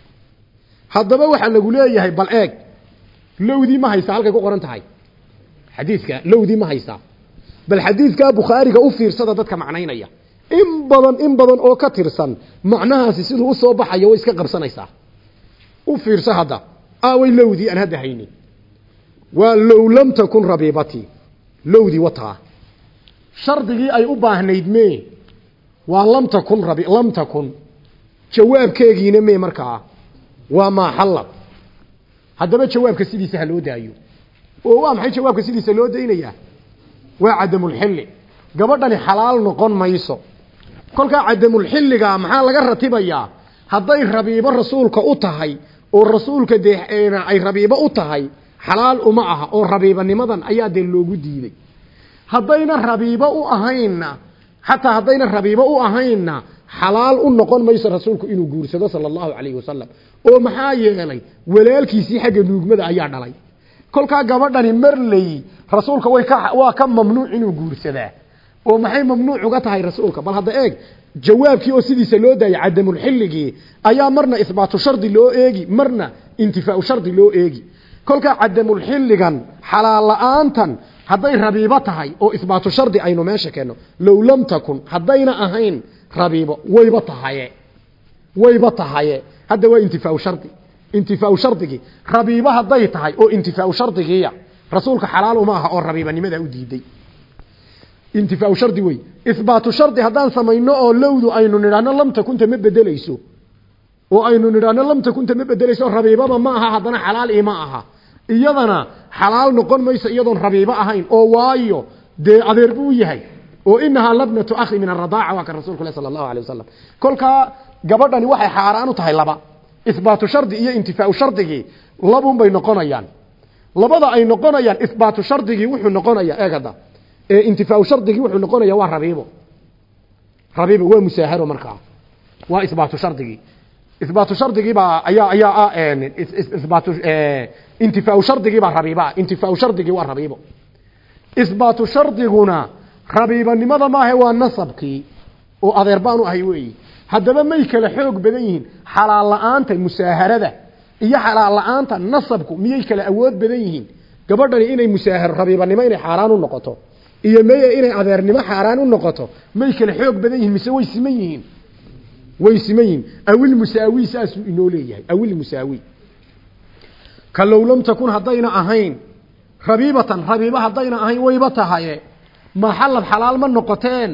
S1: Haddaba waxaa lagu leeyahay bal eeg lowdii ma haysaa halkay ku qoran tahay. Xadiidka lowdii ma haysaa. Bal xadiidkaa bukhaariga u fiirsada dadka macnaynaya. In badan in badan oo ka tirsan macnahaasi siduu u soo baxayo way iska qabsanaysaa. U fiirso hadda. Aaway lowdii aan hadda haynin waa low lam takun rabiibatii lowdii wataa shardigii ay u baahnayd mee waa lam takun rabi lam takun. Jawaabkeegiina mee markaa waa maa xallad. Haddaba jawaabka sidiisa ha loo daayo. Oo waa maxay jawaabka sidiisa loo daynayaa waa cadamulxilli gabadhani xalaal noqon mayso. Kolkaa cadamulxilliga maxaa laga ratibayaa hadday rabiibo rasuulka u tahay oo rasuulka dee ay rabiibo u tahay xalaal uma aha oo rabiibanimadan ayaa dee loogu diiday. Haddayna rabiibo u ahaynna xataa haddayna rabiibo u ahaynna xalaal u noqon mayso rasuulku inuu guursado sala allahu calayhi wasalam oo maxaa yeelay walaalkiisii xagga nuugmada ayaa dhalay. Kolkaa gabadhani marley rasuulka way ka waa ka mamnuuc inuu guursadaa. Oo maxay mamnuuc uga tahay rasuulka? Bal hadda eeg jawaabkii oo sidiisa loo daayay cadamulxilligii ayaa marna isbaatu shardi loo eegi marna intifaau shardi loo eegi kolkaa cadamulxilligan xalaal la'aantan hadday rabiibo tahay oo isbaatu shardi aynu meesha keenno low lam takun haddayna ahayn rabiibo wayba tahaye. Wayba tahaye. Hadda waa intifaau shardi. Intifaau shardigii rabiibo hadday tahay oo intifaau shardigiiya rasuulka xalaal uma aha oo rabiibanimadaa u diiday. Intifaau shardi wey isbaatu shardi haddaan samayno oo lowdu aynu nidhaahno lam takunta ma bedelayso. Oo aynu nidhaahno lam takunta ma bedelayso rabiibaba ma aha haddana xalaal ima aha iyadana xalaal noqon mayso iyadoon rabiibo ahayn oo waayo dee adeer buu yahay. Oo inahaa labnatu akhi min aradaaca waa kan rasulku leh sala allahu alay wasalam gabadhani waxay xaaraan u tahay laba. Isbaatu shardi iyo intifaau shardigii. Labun bay noqonayaan. Labada ay noqonayaan ihbaatu shardigii wuxuu noqonayaa eeg hadda. Intifaau shardigii wuxuu noqonayaa waa rabiibo. Rabiibo waa musaaharo markaa waa ihbaatu shardigii. Ihbaatu shardigii baa ayaa ayaa ah ihbaatu intifaau shardigii baa rabiiba intifaau shardigii waa rabiibo ihbaatu shardiguna rabiibanimada maahe waa nasabkii oo adeer baan u ahay weeyi haddaba may kala xoog badan yihiin xalaal la'aanta musaaharada iyo xalaal la'aanta nasabku miyay kala awood badan yihiin gabadhani inay musaaharo rabiibanimo inay xaaraan u noqoto iyo meye inay adeernimo xaaraan u noqoto may kala xoog badan yihiin mise way siman yihiin way siman yihiin awil musaawi saasuu inoo leeyahay awil musaawi ka low lam takun haddayna ahayn rabiibatan rabiiba haddayna ahayn wayba tahaye maxalad xalaal ma noqoteen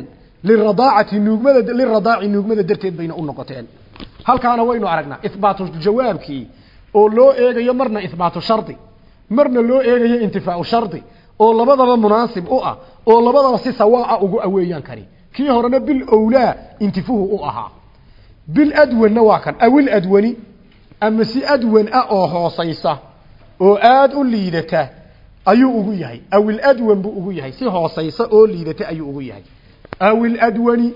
S1: liradaacati nuugmada liradaaci nuugmada darteed bayna u noqoteen. Halkaana waynu aragnaa ihbaatu jawaabkii oo loo eegayo marna ihbaatu shardi. Marna loo eegayo intifaau shardi oo labadaba munaasib u ah oo labadaba si sawaa ugu aweeyaan kari. Kii horena bil owlaa intifuhu u ahaa. Bil adwanna waa kan awil adwani ama si adwan ah oo hoosaysa oo aada u liidata ayuu ugu yahay. Awil adwan buu ugu yahay. Si hoosaysa oo liidata ayuu ugu yahay. Awil adwani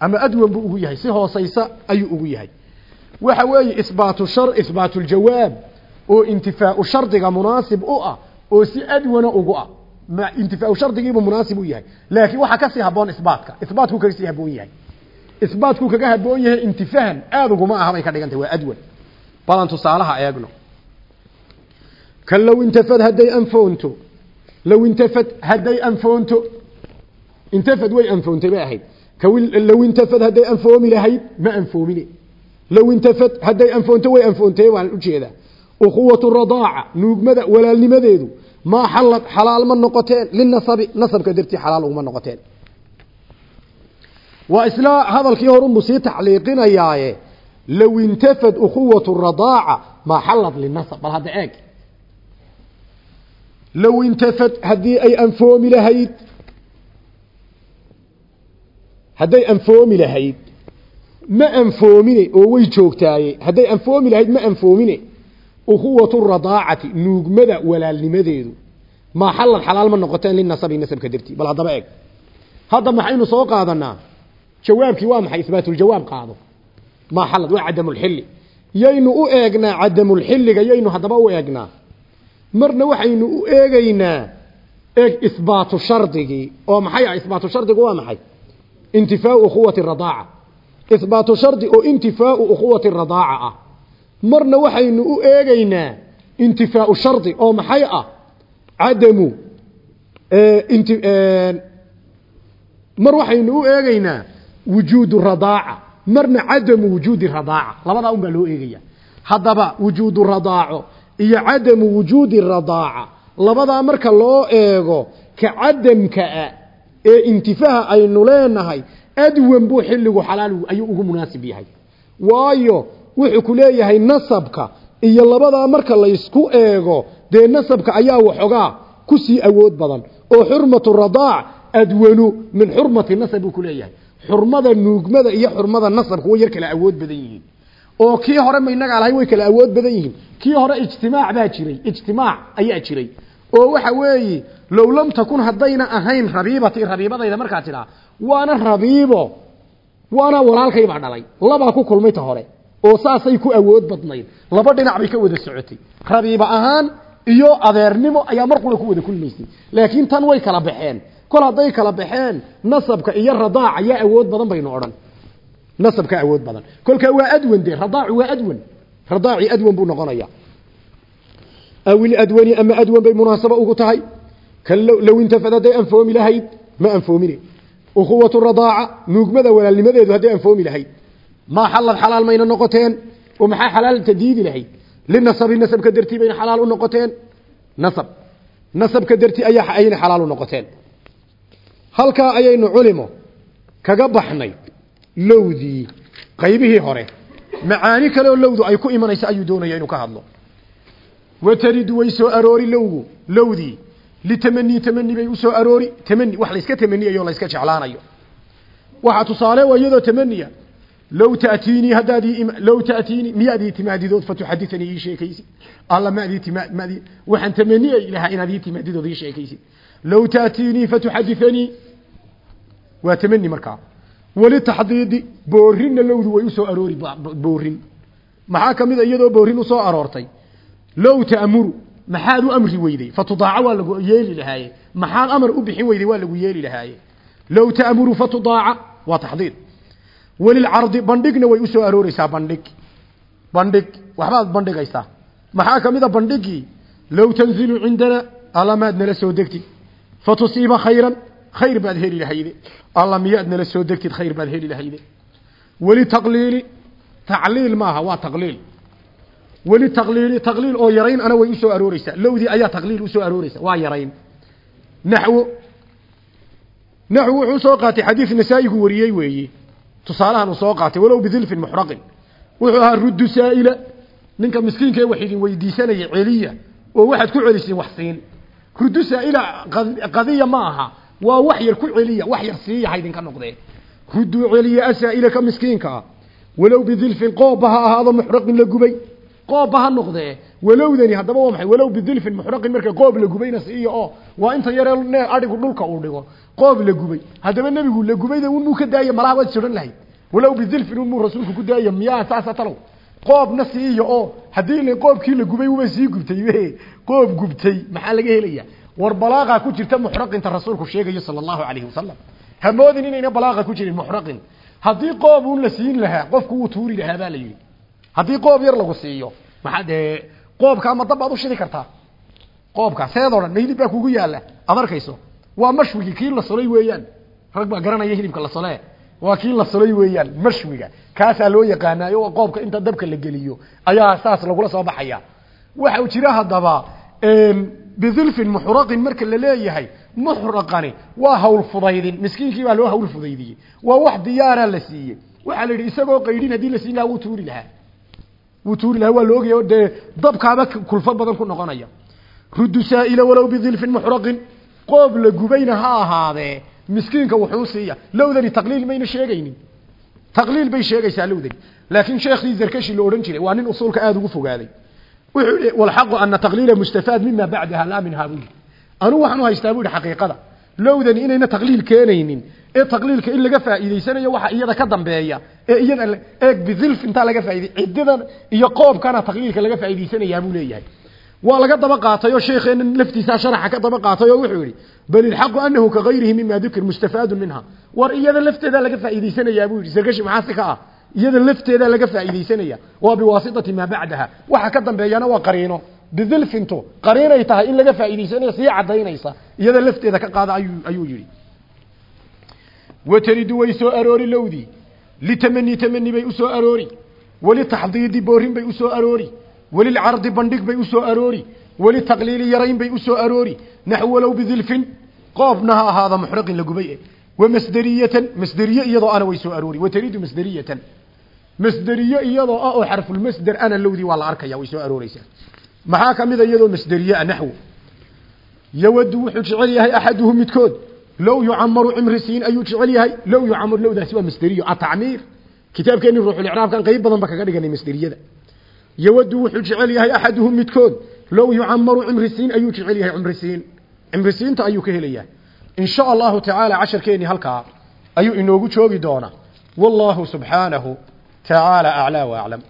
S1: ama adwan buu ugu yahay. Si hoosaysa ayuu ugu yahay. Waxa weeye isbaatu shar isbaatu ljawaab oo intifaau shardiga munaasib u ah oo si adwana ugu ah. Ma intifaau shardigiibuu munaasib u yahay. Laakiin waxaa ka sii haboon isbaatka isbaatku kaga sii haboon yahay. Isbaatku kaga haboon yahay intifahan aada uguma aha bay ka dhigantay. Waa adwan balan tusaalaha eegno. Kan low intafad hadday anfoonto low intafad hadday anfoonto intafad way anfoontay bay ahayd. Low intafad hadday anfoomi lahayd ma anfoomine. Low intafad hadday anfoonto way anfoontay waan u jeedaa ukhuwatu radaaca nuugmada walaalnimadeedu maa xalad xalaal ma noqoteen linasabi nasabka dartii xalaal uguma noqoteen. Waa isla hadalkii horunbuu sii tacliiqinayaaye low intafad ukhuwatu radaaca maa xalad linasab bal hadda eeg low intafad haddii ay anfoomi lahayd hadday anfoomi lahayd ma anfoomine oo way joogtaaye hadday anfoomi lahayd ma anfoomine ukhuwatu radaacati nuugmada walaalnimadeedu maa xalad xalaal ma noqoteen linasabi nasabka dartii bal haddaba eeg hadda maxaynu soo qaadanaa jawaabkii waa maxay isbaatuljawaab qaado maa xalad waa cadamulxilli yaynu u eegnaa cadamulxilliga yaynu haddaba u eegnaa. Marna waxaynu u eegaynaa eeg isbaatu shardigii oo maxay ah? Isbaatu shardigu waa maxay? Intifaau ukhuwati radaaca. Isbaatu shardi oo intifaau ukhuwati radaaca ah. Marna waxaynu u eegaynaa intifaau shardi oo maxay ah? Cadamu mar waxaynu u eegaynaa wujuudu radaaca marna cadamu wujuudi radaaca. Labadaa un baa loo eegaya. Haddaba wujuudu radaaco iyo cadamu wujuudi radaaca. Labadaa marka loo eego ka cadamkaa ee intifaha aynu leenahay adwan buu xilligu xalaal ayuu ugu munaasib yahay. Waayo wuxuu ku leeyahay nasabka iyo labadaa marka laysku eego dee nasabka ayaa waxoogaa ku sii awood badan. Oo xurmatu radaac adwanu min xurmati nasab buu ku leeyahay xurmada nuugmada iyo xurmada nasabka way yar kala awood badan yihiin. Oo kii hore ma inagaa lahay way kala awood badan yihiin. Kii hore ijtimaac baa jiray ijtimaac ayaa jiray. Oo waxa weeye low lam takun haddayna ahayn rabiibati rabiibadayda markaa tidhaa waana rabiibo waana walaalkaybaa dhalay. Labaa ku kulmay ta hore oo saasay ku awood badnayd. Laba dhinac bay ka wada socotay. Rabiiba ahaan iyo adeernimo ayaa mar qura ku wada kulmaysay. Laakiin tan way kala baxeen kol hadday kala baxeen nasabka iyo radaac ayaa awood badan baynu odhan. Nasabka awood badan. Kolkaa waa adwan de radaacu waa adwan. Radaaci adwan buu noqonaya awil adwani ama adwan bay munaasaba ugu tahay. Kan low intafad hadday anfoomi lahayd ma anfoomine. Ukhuwatu radaaca nuugmada walaalnimadeedu hadday anfoomi lahayd. Maa xalad xalaal mayna noqoteen oo maxaa xalaalta diidi lahayd? Linasabi nasabka dartii bayna xalaal u noqoteen? Nasab. Nasabka dartii ayaa ayna xalaal u noqoteen halkaa ayaynu culimo kaga baxnay lowdii qaybihii hore. Macaani kale oo lowdu ay ku imanayso ayuu doonaya inuu ka hadlo. Wataridu way soo aroori lowgu lowdii. Litamanii tamani bay u soo aroori. Tamani wax layska tamaniyayo layska jeclaanayo. Waxaa tusaale waa tamaniya low taatiinii haddaadii low taatiinii miyaad ii timaadidood fatuxadithanii ii sheekaysid alla maad ii timaa maad waxaan tamaniyay lahaa inaad ii timaadidood ii sheekaysid low taatiinii fatuxadithanii waa tamani markaa. weli taxdiidi boorinna lowdu way u soo aroori boorin. maxaa ka mid a iyadoo boorin u soo aroortay? low ta'muru maxaad u amri weyday? fatudaaca waa lagu yeeli lahaaye. maxaad amar u bixin weyday waa lagu yeeli lahaaye. low ta'muru fatudaaca waa taxdiid. welilcardi bandhigna way u soo arooreysaa bandhig. bandhig waxbaad bandhigaysaa? maxaa ka mid a bandhigii? low tanzilu cindana alla maad nala soo degtid fatusiiba khayran khayr baad heli lahayde alla miyaad nala soo degtid khayr baad heli lahayde weli taqliili tacliil maaha waa taqliil. Weli taqliili taqliil oo yarayn ana way u soo arooreysaa lowdii ayaa taqliil u soo arooreysa waa yarayn. Naxwo naxwo wuxuu soo qaatay xadiis nasaa'igu wariyey weeye tusaalahan uu soo qaatay walow bidilfin muxraqin. Wuxuu ahaa ruddu saa'ila ninka miskiinka ee wax idin weydiisanaya celiya oo waxaad ku celisiin wax siin ruddu saa'ila qadiya ma aha. Waa wax yar ku celiya wax yar siiya ha idinka noqdee ruddu celiya asaa'ila ka miskiinka. Ah walow bidilfin qoobba ha ahaado muxraqin la gubay. Qoobba ha noqdee walowdani haddaba waa maxay? Walow bidilfin muxraqin marka qoob la gubayna siiya oo. Waa inta yaree nee adhigu dhulka uu dhigo. Qoob la gubay. Haddaba nebigu la gubayda unmuu ka daaya malaha waad soran lahayd. Walow bidilfin unmuu rasuulku ku daaya miyaa saasa talow qoobna siiya oo haddii qoobkii la gubay uba sii gubtay. Qoob gubtay. Maxaa laga helaya war balaaqa ku jirta muxraqinta rasuulku sheegayo sala allahu calayhi hamoodin inayna balaaqa ku jirin muxraqin. Haddii qoob un la siin lahaa qofku wuu tuuri lahaa baa la yidhi. Haddii qoob yar lagu siiyo maxaa dee qoobkaa ma dab baad u shidi kartaa? Qoobka seedoo dhan ma hilib baa kugu yaalla. Ad waa mashwigii kii la solay weeyaan. Rag baa garanaya hilibka la solee waa kii la solay weeyaan mashwiga. Kaasaa loo yaqaanaayo oo qoobka inta dabka la geliyo ayaa saas lagula soo baxaya. Waxa jira haddaba bidilfin muxraqin marka la leeyahay muxraqani waa hawl fudaydin. Miskiinkii baa loo hawl fudaydiyey. Waa wax diyaaraa la siiyey. Waxaa la yidhi isagoo qaydhin haddii la siin lahaa wuu tuuri lahaa. Wuu tuuri lahaa waa la dee dabkaaba kulfo badan ku noqonaya. Ruddu saa'ila walow bidilfin muxraqin. Qoob la gubayna ha ahaadee miskiinka wuxuu siiya. Lowdani taqliil mayna sheegaynin. Taqliil bay sheegaysaa lowdani. Laakiin sheekhii zarkashi la odhan jiray waa nin usuulka aada ugu fogaaday. Wuxuu yihi walxaqu ana taqliila mustafaad mima bacdaha laa minhaa buu yihi anugu waxaan u haystaa buu xaqiiqada. Lowdani inayna taqliil keenaynin ee taqliilka in laga faa'iidaysanayo waxa iyada ka dambeeya ee iyada eeg bidilf intaa laga faa'iday cididan iyo qoobkana taqliilka laga faa'iidaysanayaa buu leeyahay waa laga daba qaatay oo sheekheena laftiisa sharaxa ka daba qaatay oo wuxuu yidhi bal ilxaqu annahu ka gayrihi mima dukir mustafaadun minha. War iyada lafteeda laga faa'iidaysanayaa buu yidhi sarkashi maxaa si ka ah? Iyada lafteeda laga faa'iidaysanaya waa biwaasitati maa bacdaha. Waxa ka dambeeyana waa qariino. Bidilfintu qariinay tahay in laga faa'iidaysanayo sii cadaynaysa iyada lafteeda ka qaada ayuu ayuu yidhi. Wataridu way soo aroori lowdii litamani tamani bay u aroori. Walitaxdiidi boorin bay u aroori walilcardi bandhig bay u soo aroori walitaqliili yarayn bay u soo aroori naxw walow bidilfin qoobna ha ahaada muxraqin la gubay wamasderiyatan masderiye iyadoo ana way soo aroori wataridu masderiyatan masderiye iyadoo ah oo xarfulmasder ana lowdii waa la arkaya way soo arooreysaa maxaa ka mid a iyadoo masderiye ah naxwo yawadu wuxuu jecel yahay axaduhu midkood low yucamaru cimri siin ayuu jecel yahay low yucamar lowdaasi waa masderiyo atacmiir kitaabkeeni ruuxulicraabkan qayb badan ba kaga dhiganay masderiyada yawadu wuxuu jecel yahay axaduhu midkood low yucamaru cimri siin ayuu jecel yahay cimri siin cimri siinta ayuu ka helayaa in sha allahu tacaala casharkeeni halkaa ayuu inoogu joogi doonaa wallahu subxaanahu tacaala aclaa wa aclam